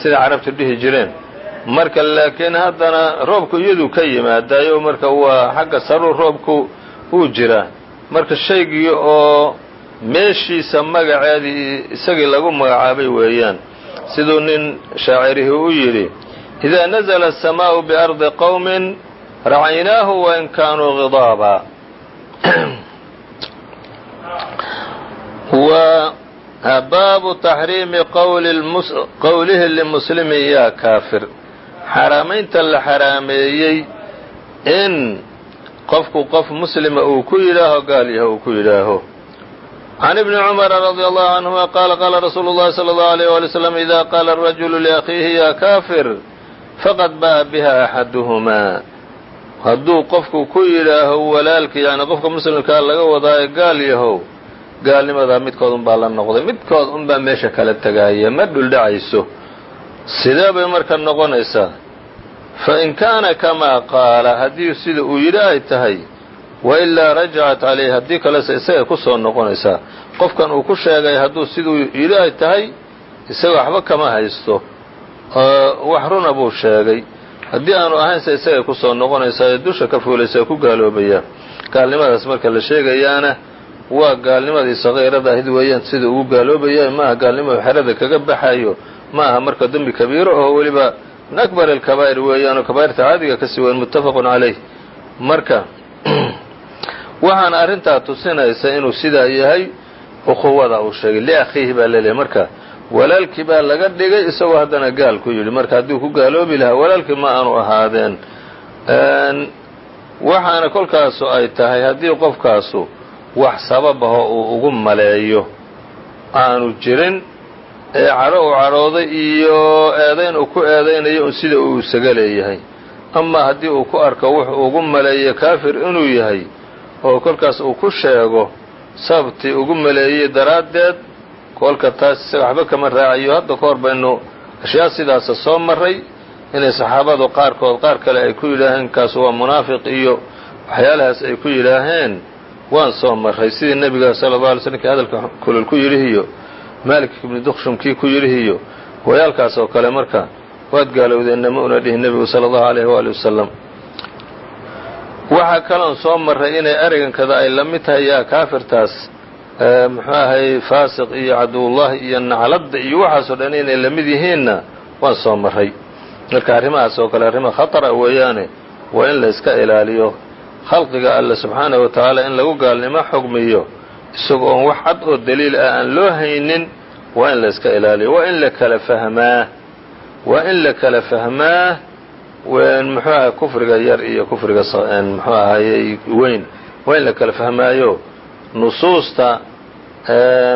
sida carabtu dhihi jireen marka laakiin haddana roobku iyaduu ka yimaadayo marka waa xagga saruu roobku uu jiraa marka shaygii oo meeshiisa magaceedii isagii lagu magacaabay weeyaan siduu nin shaacirihii u yidhi إida nazla الsamaءu بأrضi qowmi racaynaahu wain kaanuu غidaaba [CLEARS THROAT] baabu taxriimi qowlihi limuslimin yaa kaafir xaraamaynta la xaraameeyey in qofku qof muslima uu ku yidhaaho gaal yaho uu ku yidhaaho. Can ibni cumara radia allahu canhuma qaala qaala rasuulu llahi sala allahu alayh waali wslam ida qaala arajulu liakhiihi yaa kaafir faqad ba'a biha axaduhumaa. Hadduu qofku ku yidhaaho walaalka yacni qofka muslimkaa laga wadaayo gaal yahow gaalnimadaa midkood unbaa la noqday midkood unbaa meesha kala tegaaya ma dhuldhacayso sidee bay marka noqonaysaa? Fa in kaana kamaa qaala haddii sida uu yidhi ay tahay wa ilaa rajacat calayh haddii kalese isagay ku soo noqonaysaa qofkan uu ku sheegay hadduu siduu yidhi ay tahay isaga waxba kama haysto wax runa buu sheegay haddii aanu ahaynse isagay ku soo noqonaysaa ee dusha ka fuulaysa ee ku gaaloobaya gaalnimadaas marka la sheegayaana waa gaalnimadii sakiirada ahayd weeyaan sida ugu gaaloobaya maaha gaalnimadu xerada kaga baxayo ma aha marka dembi kabiiro oo weliba min akbar alkabaa'ir weeyaan oo kabaa'irta caadiga ka sii weyn muttafaqun calayh marka waxaana arrintaa tusinaysa inuu sidaa yahay ukhuwada uu sheegay liakhiihi baa la leeyahay marka walaalkii baa laga dhigay isagoo haddana gaal ku yidhi marka hadduu ku gaaloobi lahaa walaalkii ma aanu ahaadeen waxaana kolkaasu ay tahay haddii qofkaasu wax sababaho uu ugu maleeyo aanu jirin cadho uu cadhooday iyo eedayn uu ku eedaynayo un sida uu isaga leeyahay. Ama haddii uu ku arko wuxuu ugu maleeyo kaafir inuu yahay oo kolkaas uu ku sheego sababtii ugu maleeyey daraaddeed kolka taas isaga waxba kama raacayo. Hadda ka hor baynu ashyaa sidaasa soo maray inay saxaabadu qaarkood qaar kale ay ku yidhaaheen kaas waa munaafiq iyo waxyaalahaas ay ku yidhaaheen waan soo maray sidii nebiga sala alla alay slm kii hadalka kulol ku yidhi iyo maalik ibni dukshum kii ku yidhi iyo wayaalkaas oo kale marka waad gaalowdeenna ma una dhihin nebigu sala allahu alayh waali wasalam waxaa kaloon soo maray inay ereygankada ay la mid tahay yaa kaafirtaas muxuu ahay faasiq iyo caduwullahi iyo nacladda iyo waxaasoo dhan inay la mid yihiinna waan soo maray marka arrimahaas oo kale arrima khatara weeyaane waa in la iska ilaaliyo. Khalqiga alle subxaanahu wa tacaala in lagu gaalnimo xugmiyo isagoo oon wax cad oo daliil ah aan loo haynin waa in la iska ilaaliyo waa in la kala fahmaa waa in la kala fahmaa muxuu ahay kufriga yar iyo kufriga muxuu ahayey weyn waa in la kala fahmaayo nusuusta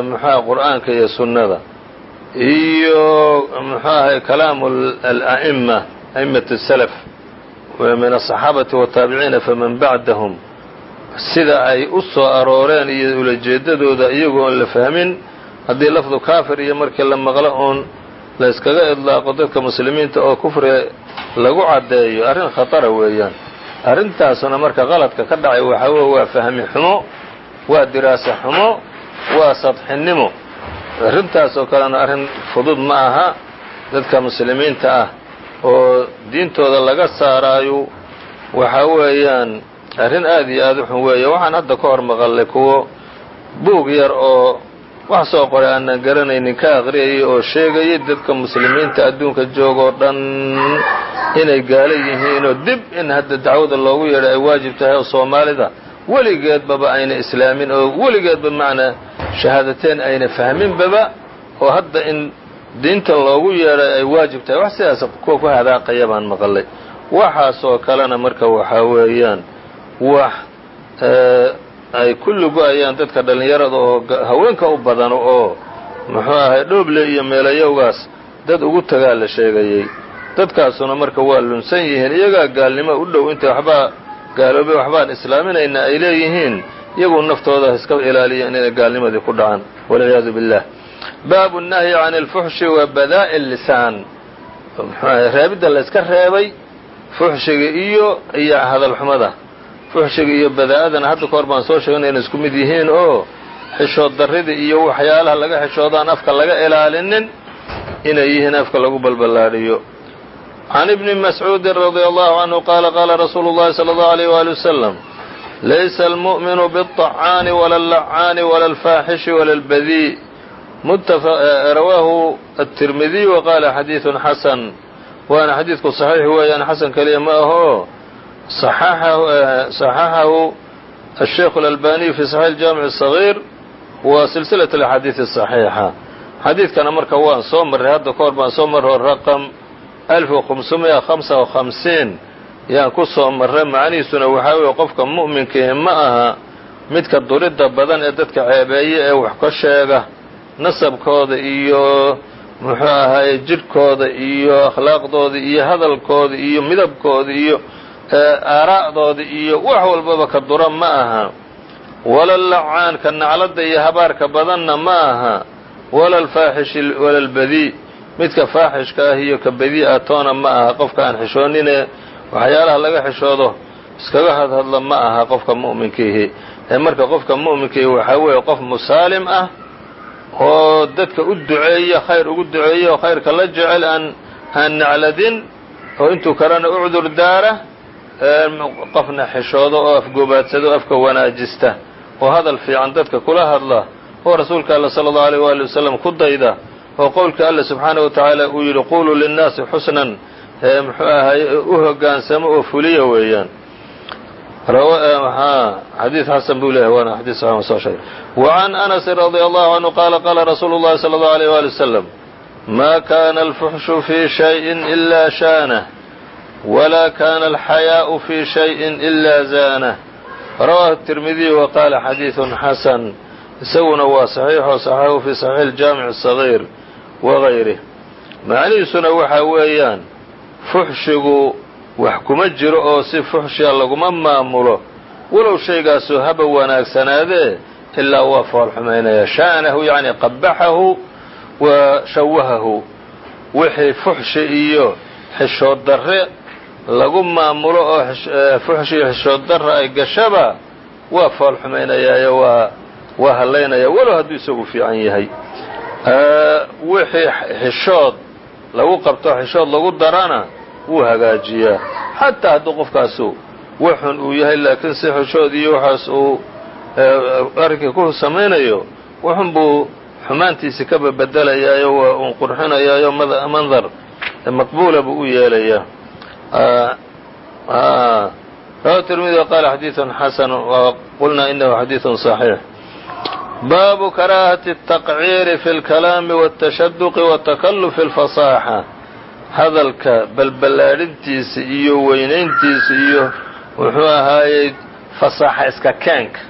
muxuaha qur'aanka iyo sunnada iyo muxuu ahay kalaamu ala'ima a'immat salaf min aلصaxaabati wالtaabiciina faman bacdahum sida ay u soo arooreen iyo ulajeedadooda iyagoo oon la fahmin haddii lafdu kaafir iyo markii la maqlo oon la yskaga idlaaqo dadka muslimiinta oo kufriga lagu caddeeyo arrin khatara weeyaan. Arrintaasuna marka qaladka ka dhacay waxaa weye waa fahmi xumo waa diraase xumo waa sadxinimo. Arrintaas oo kalena arrin fudud ma aha dadka muslimiinta ah oo diintooda laga saaraayo waxa weeyaan arrin aad iyo aad u xun weeye waxaan hadda ka hor maqallay kuwo buug yar oo wax soo qoray aanan garanaynin ka aqriyayay oo sheegayay dadka muslimiinta adduunka joogoo dhan inay gaalo yihiinoo dib in hadda dacwada loogu yeedho ay waajib tahay oo soomaalida weligeedbaba ayna islaamin oo weligeedba macnaa shahaadateen ayna fahminbaba oo hadda in diinta loogu yeedhay ay waajib tahay. Wax sidaas kuwa ku hadaaqaya baan maqlay waxaasoo kalena marka waxaa weeyaan wax ay ku lugo-ayaan dadka dhallinyarada oo haweenka u badan oo muxuu ahay dhooble iyo meelayowgaas dad ugu tagaa la sheegayey. Dadkaasuna marka waa lunsan yihiin iyagaa gaalnimo u dhow intay waxbaa gaaloobay waxbaan islaaminayna ay leeyihiin iyagu naftooda iska ilaaliya inay gaalnimadii ku dhacaan. Walciyaadu billah baabu nahyi can alfuxshi wa badaa'i lisaan. Mxuahay reebidda la yska reebay fuxshiga iyo iyo hadalxumada fuxshiga iyo badaa-adana hadda kahor baan soo sheegnay inay isku mid yihiin oo xishood darrida iyo waxyaalaha laga xishoodaan afka laga ilaalinin inay yihiin afka lagu balballaadhiyo. Can ibni mascuudin radia allahu canhu qaala qaala rasuulu llahi sala allahu alayh waali wasalam laysa almu'minu biاطacaani wala اllacaani wala alfaaxishi wala albadii. Eh, rawaahu atirmidiy wa xadiiثu xasan waana xadiidku saxiix weeyaan xasan keliya ma aho. صaxaxahu الsheikh اlalbaniy fi صaxiix اjaamiع الصaغيir wa silsilaة اlaxaadiiث الصaxiixa xadiidkana marka waan soo marray hadda ka hor baan soo marro raqم ألف وخمسمية خمسة وخمسين yaan ku soo marray macnihiisuna waxaa weeye qofka mu'minkiihi ma aha midka duridda badan ee dadka ceebeeye ee wax ka sheega nasabkooda iyo muxuu ahaye jidhkooda iyo akhlaaqdooda iyo hadalkooda iyo midabkooda iyo aaraa'dooda iyo wax walbaba ka dura ma aha. Wala lacaan ka nacladda iyo habaarka badanna ma aha. Wala alfaaxishi wala albadii midka faaxishka ah iyo ka badii'a toona ma aha. Qofka aan xishoonine waxyaalaha laga xishoodo iskaga hadhadla ma aha qofka mu'minkiihi. Ee marka qofka mu'minkiihi waxaa weeye qof musaalim ah oo dadka u duceeya khayr ugu duceeya oo khayrka la jecel aan aan nacladin oo intuu kalena u cudur daara qofna xishoodo oo afgobaadsado afka wanaajista. Oo hadal fiican dadka kula hadla oo rasuulka alla sala allahu aleyh waali wasalam ku dayda oo qowlka alla subxaanahu wa tacaala uu yidhi quluu linnaasi xusnan. Muxuu ahaay u hogaansamo oo fuliya weeyaan. Xadiid xasan buu leeyahay waana xadiid saxiix soo sheegay. Wacan anasin radia allahu canhu qaala qaala rasuulu llahi sala allahu aleyh waali wasalam ma kana alfuxshu fii shayin ilaa shaanah ولا كان الحياء في شhيء إلا زانه رواه الترمذي وقال xadيiث xسن isaguna waa صحيiحo صححhu في صحيح الجامع الصغير وغayrه macnihiisuna waxa weeyaan fuxshigu wax kuma jiro oo si fuxshiya laguma maamulo walow shaygaasu haba wanaagsanaadee ilaa waa foolxumaynaya sha'nahu yacni qabaxahu wa shawahahu wixii fuxshi iyo xishood darre lagu maamulo oo fuxshi iyo xishood darre ay gashaba waa foolxumaynayaayo waa waa hallaynaya walow hadduu isagu fiican yahay. Wixii xishood lagu qabto xishood lagu darana wuu hagaajiyaa. Xataa hadduu qofkaasu waxun uu yahay laakiin si xishood iyo waxaas uu arrinkii ku samaynayo wuxun buu xumaantiisi ka babeddelayaayo waa uun qurxinayaayo mandar maqbuula buu u yeelayaa rawa tirmidi qaala xadiiثun xasan qulnaa inahu xadiiثun صaxiix baabu karaahati التaqciiri fi اlkalaami wالtashaduqi watakallufi اlfasaaxa hadalka balballaadhintiisa iyo weynayntiisa iyo wuxuu ahaayey fasaaxa iska keenka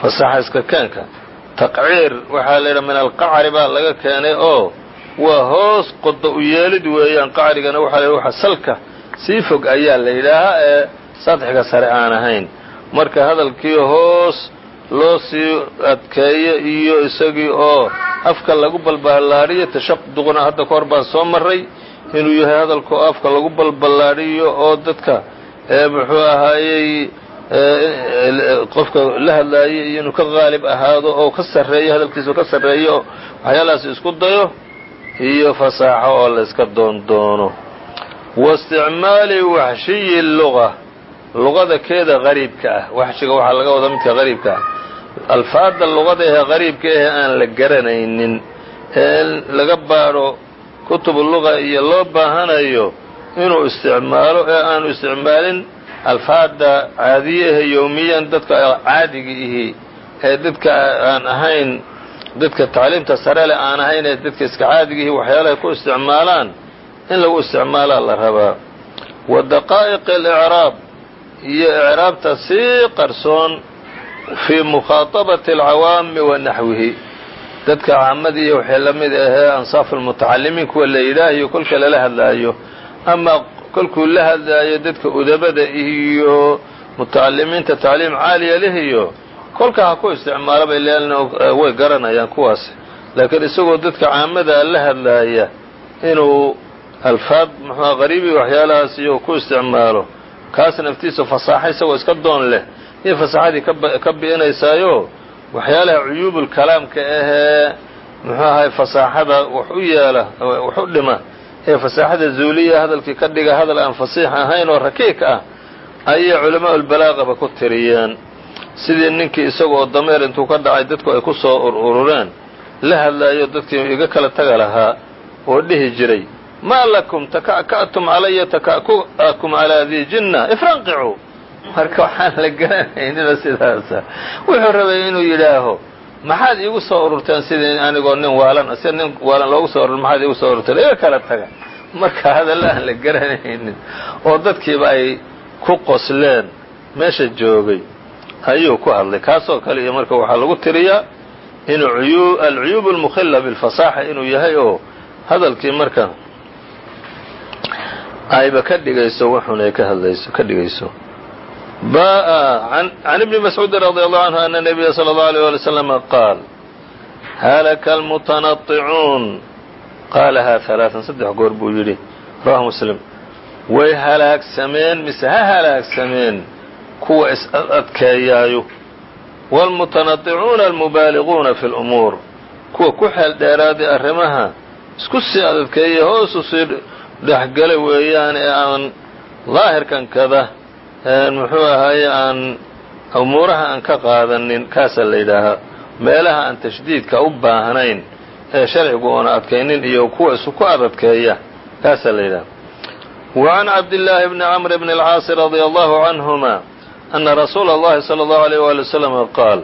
fasaaxa iska keenka taqciir waxaa la yidhaha min alqacri baa laga keenay oo waa hoos qodo u yeelid weeyaan qacrigana waxaa la waxa salka sii fog ayaa la yidhaahaa ee sadxiga sare aan ahayn. Marka hadalkii hoos loo sii adkeeyo iyo isagii oo afka lagu balballaadhiyo tashaduqna hadda ka hor baan soo marray inuu yahay hadalka oo afka lagu balballaadhiyo oo dadka muxuu ahaayey qofka la hadlaayay iyo inuu ka qaalib ahaado oo ka sarreeyo hadalkiisu ka sarreeyo waxyaalahaas isku dayo iyo fasaaxo oo la iska doondoono wa isticmaali waxshiyi luga luqada keeda qariibka ah. Waxshiga waxaa laga wadaa midka qariibka ah. Alfaadda luqada ahee qariibka ahee aan la garanaynin ee laga baadho kutubu luga iyo loo baahanayo inuu isticmaalo ee aanu isticmaalin alfaadda caadiyahe yowmiyan dadka caadiga ihi ee dadka aan ahayn dadka tacliimta sare leh aan ahayn ee dadka iska caadiga waxyaalahay ku isticmaalaan in lagu isticmaalaa la rabaa. Wa daqaa'iq alicraab iyo icraabta sii qarsoon fii mukhaaطabati alcawaami wa naxwihi dadka caamadii iyo waxay la mid ahee ansaafu lmutacalimiin kuwa la yidhaahayo kolka lala hadlaayo. Ama kolkuu la hadlaayo dadka udabada iyo mutacalimiinta tacliim caaliya leh iyo kolka ha ku isticmaalo bay leelna way garanayaan kuwaas. Laakiin isagoo dadka caamada la hadlaaya inuu alfaad muxua qariibi waxyaalahaas iyo ku isticmaalo? kaas naftiisa fasaaxa isagoo iska doon leh. Iyo fasaxadii ka bi'inaysaayo waxyaalaha cuyuubul kalaamka ahee muxuu ahay fasaaxada wax u yeela wax u dhima. Ee fasaaxada zuuliya hadalkii ka dhiga hadal aan fasiix ahayn oo rakiik ah ayay culamaa'ulbalaaqaba ku tiriyeen sidii ninkii isagoo dameer intuu ka dhacay dadku ay ku soo urureen. La hadlaayo dadkii iga kala taga lahaa oo dhihi jiray maa lakum taka'ka'tum calaya taka'ku'akum calaa dii jinna. Ifranqicuu marka waxaan la garanaynina sidaasa. Wuxuu rabay inuu yidhaaho maxaad iigu soo ururteen sidii anigoo nin waalan sida nin waalan loogu soo urur maxaad iigu soo ururteen? Iga kala taga. Marka hadalla aan la garanaynin oo dadkiiba ay ku qosleen meesha joogay ayuu ku hadlay. Kaasoo kale iyo marka waxaa lagu tiriyaa inuu alcuyuub almukhila bilfasaaxa inuu yahay oo hadalkii marka ayba ka dhigayso waxun ay ka hadlayso ka dhigayso. Baa can ibni mascuudin radi allahu canhu ana nebiya sala allahu alيyh wali slama qaal halaka almutanaicuun qaalahaa alaaan saddex goor buu yidhi rawahu muslim. Way halaagsameen mise ha halaagsameen kuwa is-adkeeyaayo waalmutanaicuuna almubaaliquuna fi lumuur kuwa ku xeel dheeraadii arrimaha isku sii adadkeeya hoosu sii dhexgala weeyaan ee aan daahirkan kada muxuu ahaye aan umuuraha aan ka qaadanin kaasaa la yidhaahaa meelaha aan tashdiidka u baahnayn ee sharcigu oona adkaynin iyo kuwa isku adadkeeya kaasaa la yidhaha وعn cabdاللahi bni cmr bn الcاaص radي allahu canهuma أna rasuula اllahi slى الlaه عalيه wali وsلم qaal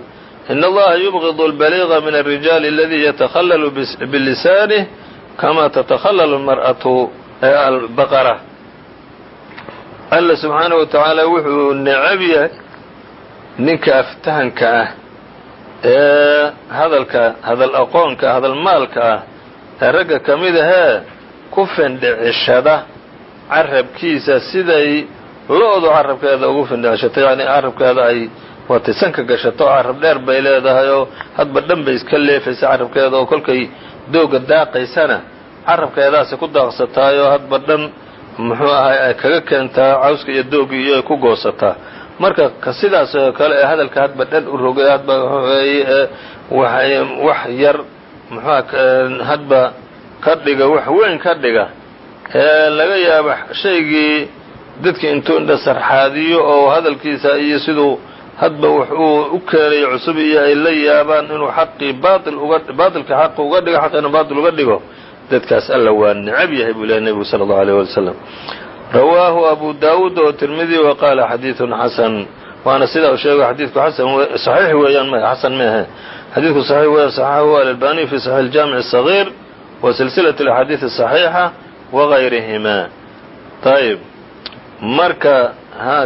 in اllaha yubغض الbaliغa min الrijaal اladii yatakhllalu bilisanih kama tatakhallalu اlmarأaةu albaqara alla subxaanaه wa tacaala wuxuu necab yahay ninka aftahanka ah ee hadalka hadal aqoonka hadal maalka ah ee ragga ka mid ahee ku fendhicishada carabkiisa siday lo-du carabkeeda ugu findhicishato yani carabkeeda ay waatay sanka gashato carab dheer bay leedahay oo hadba dhan bay iska leefaysa carabkeeda oo kolkay dooga daaqaysana carabkeedaasay ku daaqsataayoo hadba dhan muxuu ahay ay kaga keentaa cawska iyo doogii iyo ay ku goosataa. Marka ka sidaas kale ee hadalka hadba dhan u rogay hadba wax yar muxua hadba ka dhiga wax weyn ka dhiga ee laga yaaba shaygii dadki intuu indha sarxaadiyo oo hadalkiisa iyo siduu hadba wax uu u keenayo cusub iyo ay la yaabaan inuu xaqii baail uga baailka xaq uga dhigo xaqina baatil uga dhigo dadkaas alla waa necab yahay buu lehay nebigu sala allahu aleyh wali slam rawaahu abu daawuud oo tirmidi wa qaala xadiidun xasan waana sidaa uu sheego xadiidku xasan saxiix weeyaan ma xasan maahe xadiidku saxiix weeyaan saxaxahu alalbaniy fi saxiix aljaamic الصaغيir wa silsilaة اlaxaadiid الصaxiixa wagayrihimaa ayb marka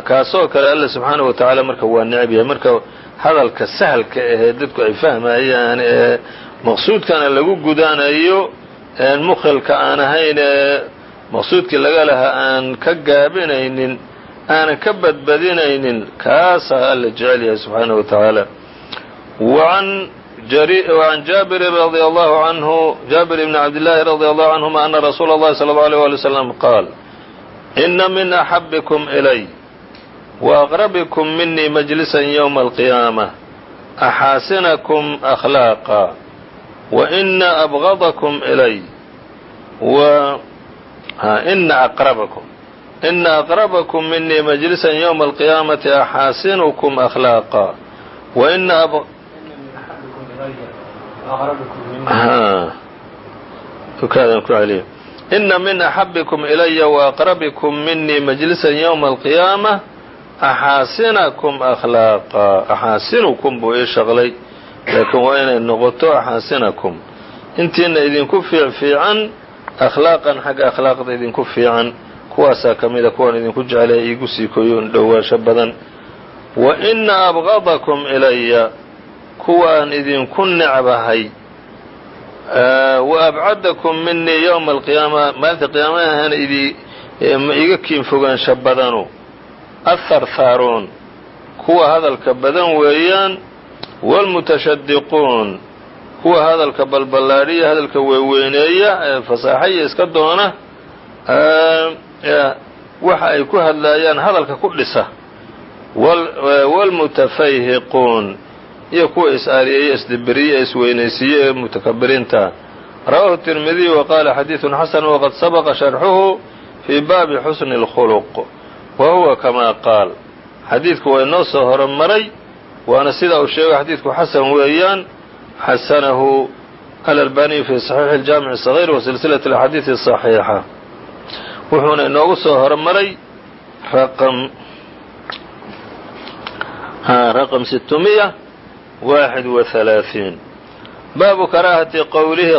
kaasoo kale alla subxaanaه wa tacaala marka waa necab yahay marka hadalka sahalka ahee dadku ay fahmayaan ee maqsuudkana lagu gudaanayo mukhilka aan ahayn ee maqsuudkii laga lahaa aan ka gaabinaynin aanan ka badbadinaynin kaasaa alla jecel yahay subxaanaه wa tacaala وعn jaaبir رضي الله عنه jaaبir بن عبد اللahi رضي الله عنهma أنa رsuul الlahi صلى الله عليه ولي وسلم qاal إna min أحبكم إلي وأqربكم minii مجلسا يوم القيامة أxاaسنكم أخلاaqا وإna أbغضكم إلي إna أqربكم إna أqربكم minii مجلسا يوم القيامة أxاaسنكم أخلاaqا وإna kaadan ku celiyo ina min axabikum ilaya waaqrabikum minii majlisan ywma alqiyaama axaasinakum akhlaaqa axaasinukum buu ii shaqlay laakiin waa inay noqoto axaasinakum intiina idinku fiicfiican akhlaaqan xagga akhlaaqda idinku fiican kuwaasaa ka mida kuwaan idinku jeclay iigu sii koyoon dhowaansho badan. Wa ina abqadakum ilaya kuwaan idinku necbahay. Wa abcadakum minii yowma alqiyaama maalinta qiyaamahana iga kiin fogaansho badanu. Atharthaaruun kuwa hadalka badan weeyaan waalmutashadiquun kuwa hadalka balballaadhiya hadalka weyweyneeya ee fasaaxaya iska doona waxa ay ku hadlaayaan hadalka ku dhisa waalmutafayhiquun iyo kuwa is-aaliyeeya isdibiriye isweynaysiiye ee mutakabiriinta rawaahu tirmidiy wa qaala xadiidun xasan waqad sabaqa sharxuhu fii baabi xusni اlkhuluq wa huwa kamaa qaal xadiidku waa inoo soo horomaray waana sidaa uu sheegay xadiidku xasan weeyaan xasanahu alalbaniyu fi saxiixi اljaamic الصaغيr wa silsilaة اlaxaadiiث الصaxiixa wuxuuna inoogu soo horomaray raqam raqam sitmiya waaxid wa halaaثiin baabu karaahati qowlihi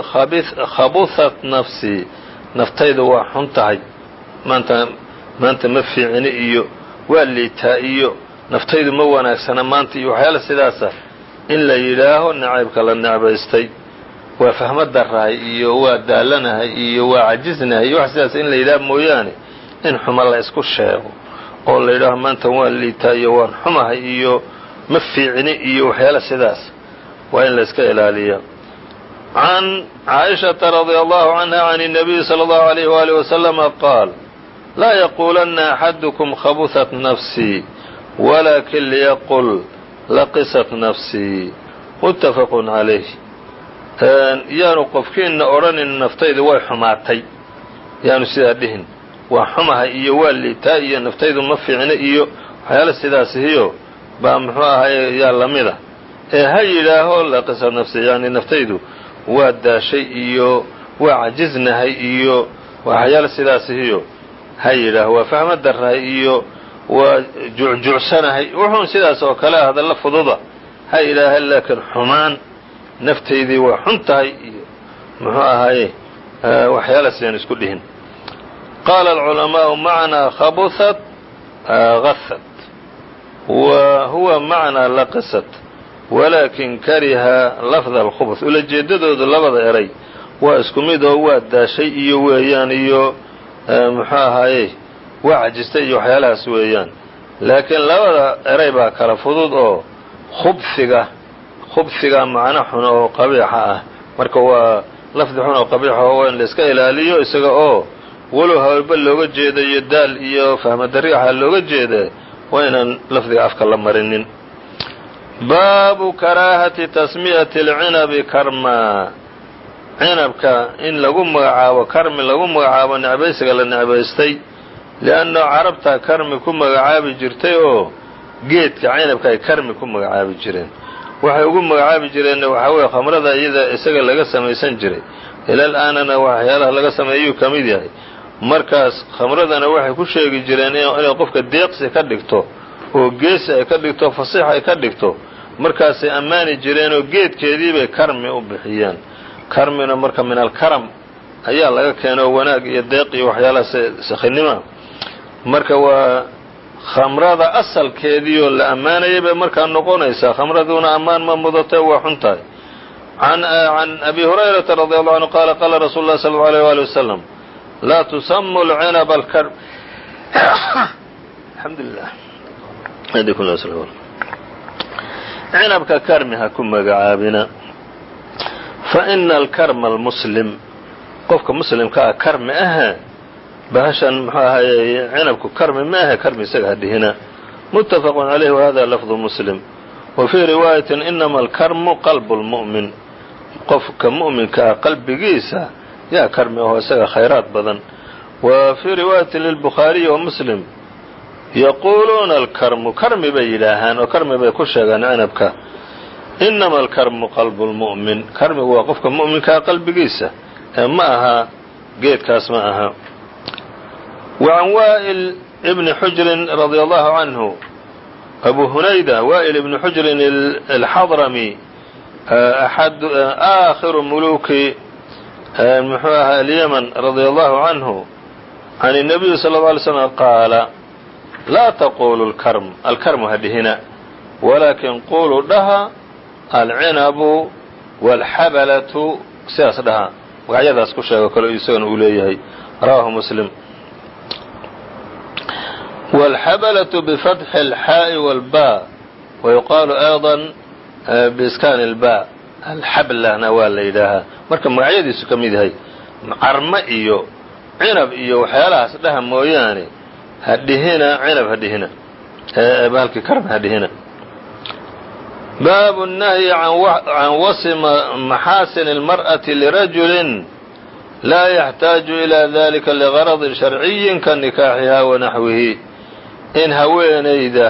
khabuhat nafsii naftayda waa xun tahay maanta maanta ma fiicini iyo waa liitaa iyo naftaydu ma wanaagsana maanta iyo waxyaala sidaasa in la yidhaaho nacaybka la necbaystay waa fahmo darahay iyo waa daalanahay iyo waa cajisnahay iyo wax sidaas in la yidhaaho mooyaane in xuma la isku sheego oo la yidhaaho maanta waan liitaa iyo waan xumahay iyo ma fiicni iyo waxyaala sidaas waa in la iska ilaaliya can caaishaةa radia allahu canha can الnabiyi salى اllahu عalayh wali waslama qaal laa yaquulanna axadukum khabuhat nafsii walakin liyaqul laqisat nafsii muttafaqun calayh yaanu qofkiinna odhanin naftaydu way xumaatay yaanu sidaa dhihin waa xumahay iyo waa liitaa iyo naftaydu ma fiicna iyo waxyaala sidaasihiyo baa muxuu ahay yaa lamida ee ha yidhaaho laqisat nafsii yani naftaydu waa daashay iyo waa cajisnahay iyo waxyaala sidaasihiyo ha yidhaaho waa fahmo darahay iyo waa jucjucsanahay wuxuun sidaas oo kale hadalla fududa. Ha yidhaaha laakiin xumaan naftaydii waa xun tahay iyo muxuu ahaye waxyaalaas yaan isku dhihin. Qaala alculamaau macnaa khabuhat gasat wa huwa macnaa laqisat walaakin kariha lafda alkhubth ulajeedadoodu labada eray. Waa isku mid oo waa daashay iyo weeyaan iyo muxuu ahaaye waa cajistay iyo waxyaalahaas weeyaan. Laakiin labada eray baa kala fudud oo khubfiga khubfiga macno xun oo qabiixa ah. Marka waa lafdi xun oo qabiixa oo waa in la ilaaliyo isaga oo walow hawlba looga jeedayo daal iyo fahmadariixa looga jeeda waa inaan lafdiga afka la marinin. Baabu karaahati tasmiyati alcinabi karma. Cinabka in lagu magacaabo karmi lagu magacaabo necbaysiga la necbaystay li'annahu carabtaa karmi ku magacaabi jirtay oo geedka cinabka ay karmi ku magacaabi jireen waxay ugu magacaabi jireenna waxaa weeye khamrada iyada isaga laga samaysan jiray ilal aanana waxyaalaha laga sameeyuu ka mid yahay markaas khamradana waxay ku sheegi jireen inay qofka deeqsi ka dhigto oo geesi ay ka dhigto fasiix ay ka dhigto markaasay ammaani jireenoo geedkeediibay karmi u bixiyeen karmina marka min alkaram ayaa laga keenoo wanaag iyo deeq iyo waxyaalaha sakhinima marka waa khamrada asalkeediioo la ammaanayay markaa noqonaysaa. Khamraduna ammaan ma mudatee waa xun tahay. Can abi hurayrata radi allahu canhu qaala qaala rasuulu llahi sala allau alيyh wali wasalam laa tusamu lcinaba alkar alxamdulilah cinabka karmi ha ku magacaabina. Fa ina alkarma almuslim. Qofka muslimka ah karmi aha bahashan muxuu ahaye cinabku karmi ma ahe karmi isaga ha dhihina. Muttafaqun calayh wahada lafdu muslim. Wa fii riwaayatin inama alkarmu qalbu lmu'min qofka mu'minka ah qalbigiisa yaa karmi aho isaga khayraad badan. Wa fii riwaayatin lilbukhaariyi wa muslim. Yaquuluuna alkarmu karmi bay yidhaahaan oo karmi bay ku sheegaan cinabka. Inama alkarmu qalbu lmu'min karmigu waa qofka mu'minkaa qalbigiisa. Ee ma aha geedkaas ma aha wa can waa'il ibni xujrin radia allahu canhu abu hunayda waa'il ibni xujrin alxadrami axad aakhiru muluki muxuu ahaa alyaman radia allahu canhu can الnabiyi salى اله alay slm qaala laa taqulu lkarm alkarmu ha dhihina walaakin quluu dhaha alcinabu wاlxabalatu sidaas dhaha magacyadaas ku sheego kale isagana uu leeyahay rawahu muslim wاlxabalatu bifatxi اlxaaءi wاlba wayuqaalu ayضa biiskaani اlba alxablana waa la yidhaahaa marka magacyadiisu ka mid yahay carma iyo cinab iyo waxyaalahaas dhaha mooyaane ha dhihina cinab ha dhihina bahalkii karma ha dhihina baabu الnahyi can wasfi maxaasin اlmarأaةi lirajuli laa yaxtaaju ilى dalika liغaradin sharciyi ka nikaaxiha wa naxwihi in haweenayda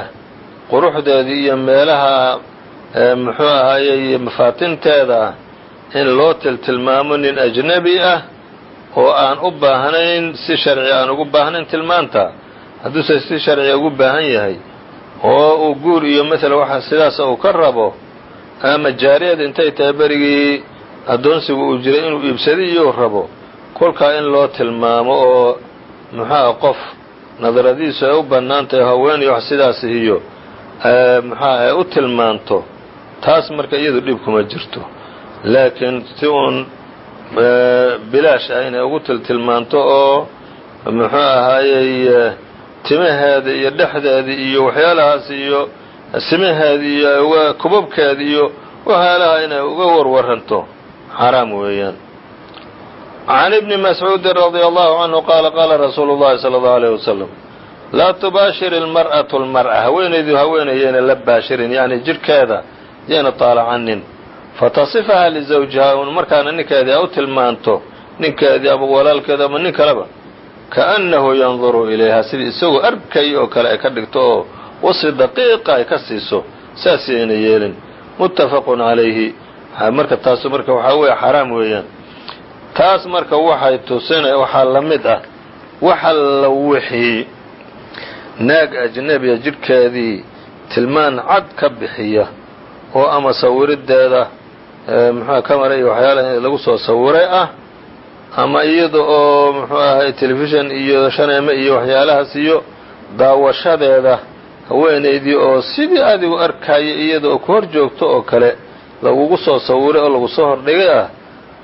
quruxdeedii iyo meelaha muxuu ahaayey mafaatinteeda in loo tiltilmaamo nin ajnebi ah oo aan u baahnayn si sharci aan ugu baahnayn tilmaanta. Hadduuse si sharciga ugu baahan yahay oo uu guur iyo maala waxa sidaas uu ka rabo ama jaariyad intay tahay berigii addoonsigu uu jiray inuu iibsadiyuu rabo kolkaa in loo tilmaamo oo muxuuha qof nadaradiisu ay u bannaan tahay haweenay wax sidaas iyo muxuuha ay u tilmaanto taas marka iyadu dhib kuma jirto. Laakiin si uun bilaash ah inay ugu tiltilmaanto oo muxuu ahaayey timaheeda iyo dhexdeeda iyo waxyaalahaas iyo simaheeda iyo kubabkeeda iyo waxyaalaha inay uga warwaranto. Xaraam weeyaan can ibni mascuudin radia allahu canhu qaala qaala rasuulu llahi sala allahu alayh wasalam laa tubaashir ilmar'atu lmar'a haweenaydu haweenayayna la baashirin yacni jidhkeeda yayna taalacanin fatasifaha lizawjiha un markaana ninkeedii a u tilmaanto ninkeedii ama walaalkeeda ama nin kaleba kaأnnahu yanduru ilayha sidii isagoo arkay oo kale ay ka dhigto oo wasfi daqiiqa ay ka siiso saas ayna yeelin muttafaqun calayhi marka taasu marka waxaa weeye xaraam weeyaan taas marka waxay tusina waxaa la mid ah waxa la wixii naag ajnebiya jidhkeedii tilmaan cad ka bixiya oo ama sawirideeda muxua camera iyo waxyaalaha lagu soo sawiray ah ama iyada oo muxuu ahay telefishon iyo shaneeme iyo waxyaalahaas iyo daawashadeeda haweenaydii oo sidii adigu arkaya iyada oo ku hor joogto oo kale lagugu soo sawiray oo lagu soo hordhigay ah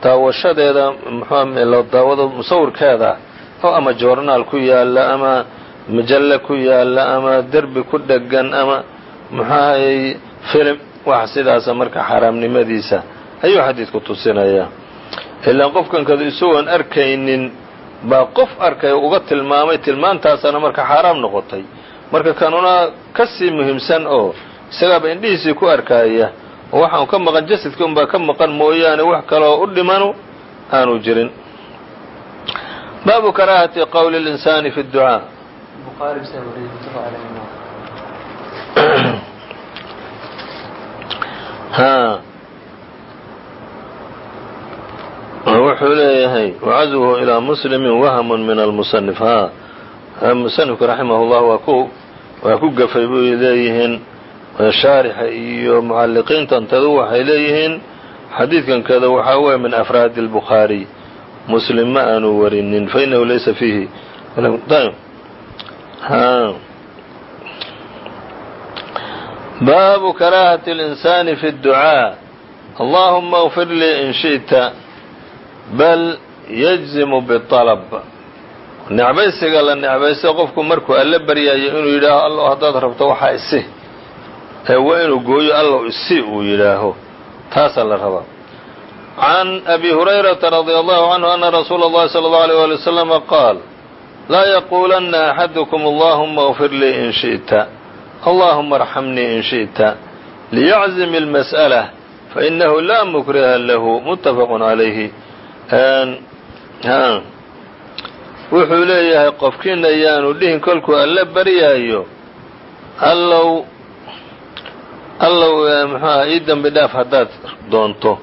daawashadeeda muxua daawado musawirkeeda oo ama joornaal ku yaalla ama majalle ku yaalla ama derbi ku dhegan ama muxuu ahayey filim wax sidaasa marka xaaraamnimadiisa ayuu xadiidku tusinayaa ilaan qofkankadu isagoon arkaynin baa qof arkaya uga tilmaamay tilmaantaasana marka xaaraam noqotay. Marka kanuna ka sii muhiimsan oo isagaaba indhihiisii ku arkaaya oo waxaan ka maqan jasadka unbaa ka maqan mooyaane wax kaloo u dhimanu aanu jirin baabu karaahati qowli اlinsaani fi اducaa wuxuu leeyahay wacazwhu ilىa muslimi wahmu min almusanif ha musanifku raximah اllah waa ku waa ku gafay bay leeyihiin shaarixa iyo mucalliqiintantadu waxay leeyihiin xadiidkan kada waxaa weeye min afraadi اlbukhaariy muslim ma aanu warinin fainahu laysa fiihi baabu karaahati اlinsaani fi اdducaa allahuma اغfir lii in shiئta bal yajzimu biطalab necbaysiga la necbaysto qofku markuu alle baryayo inuu yidhaaho allow haddaad rabto waxaa isi ee waa inuu gooyo allow isi uu yidhaaho taasaa la rabaa can abi hurayrata radia allahu canhu ana rasuula اllahi salى اllahu alيyه wali waslama qaal laa yaquulanna axadukum allahuma اغfir lii in shiئta allahuma arxamnii in shiئta liyaczim اlmas'alة fainahu laa mukriha lahu mutafaq calayhi wuxuu leeyahay qofkiina yaanu dhihin kolkuu alle baryaayo allow allow muxuaha ii dembi dhaaf haddaad doonto.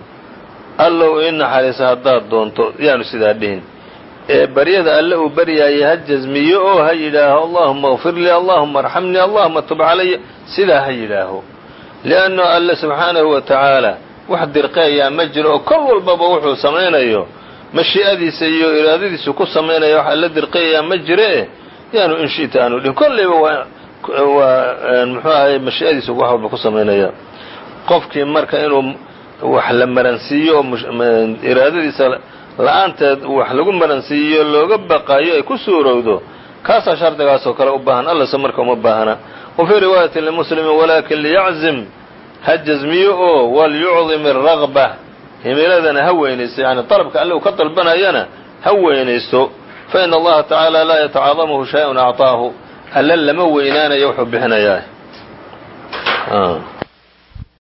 Allow ii naxariisa haddaad doonto yaanu sidaa dhihin. Ee baryada alle uu baryaayay ha jasmiyo oo ha yidhaaho allahuma اغfir lii allahuma arxamnii allahuma tub calaya sidaa ha yidhaaho. Liannu alle subxaanahu wa tacaala wax dirqeeyaa ma jiro oo kol walbaba wuxuu samaynayo. Mashii'adiisa iyo iraadadiisu ku samaynaya wax alle dirqeeyaa ma jire yaanu in shi'ta aanu dhihin. Kollayba waa waa muxuu ahay mashii'adiisu wax walba ku samaynaya qofkii marka inuu wax la maransiiyo oo iraadadiisa la-aanteed wax lagu maransiiyo looga baqaayo ay ku suurowdo kaasaa shardigaasoo kale u baahan allase marka uma baahna wa fii riwaayatin limuslimin walaakin liyaczim ha jasmiyo oo walyucdim الragba himiladana ha weynaysto yani dalabka alle uu ka dalbanayana ha weynaysto fain allaha tacaala laa yatacaadamuhu shay-un acطaahu alle lama weynaanayo wuxuu bixinayaa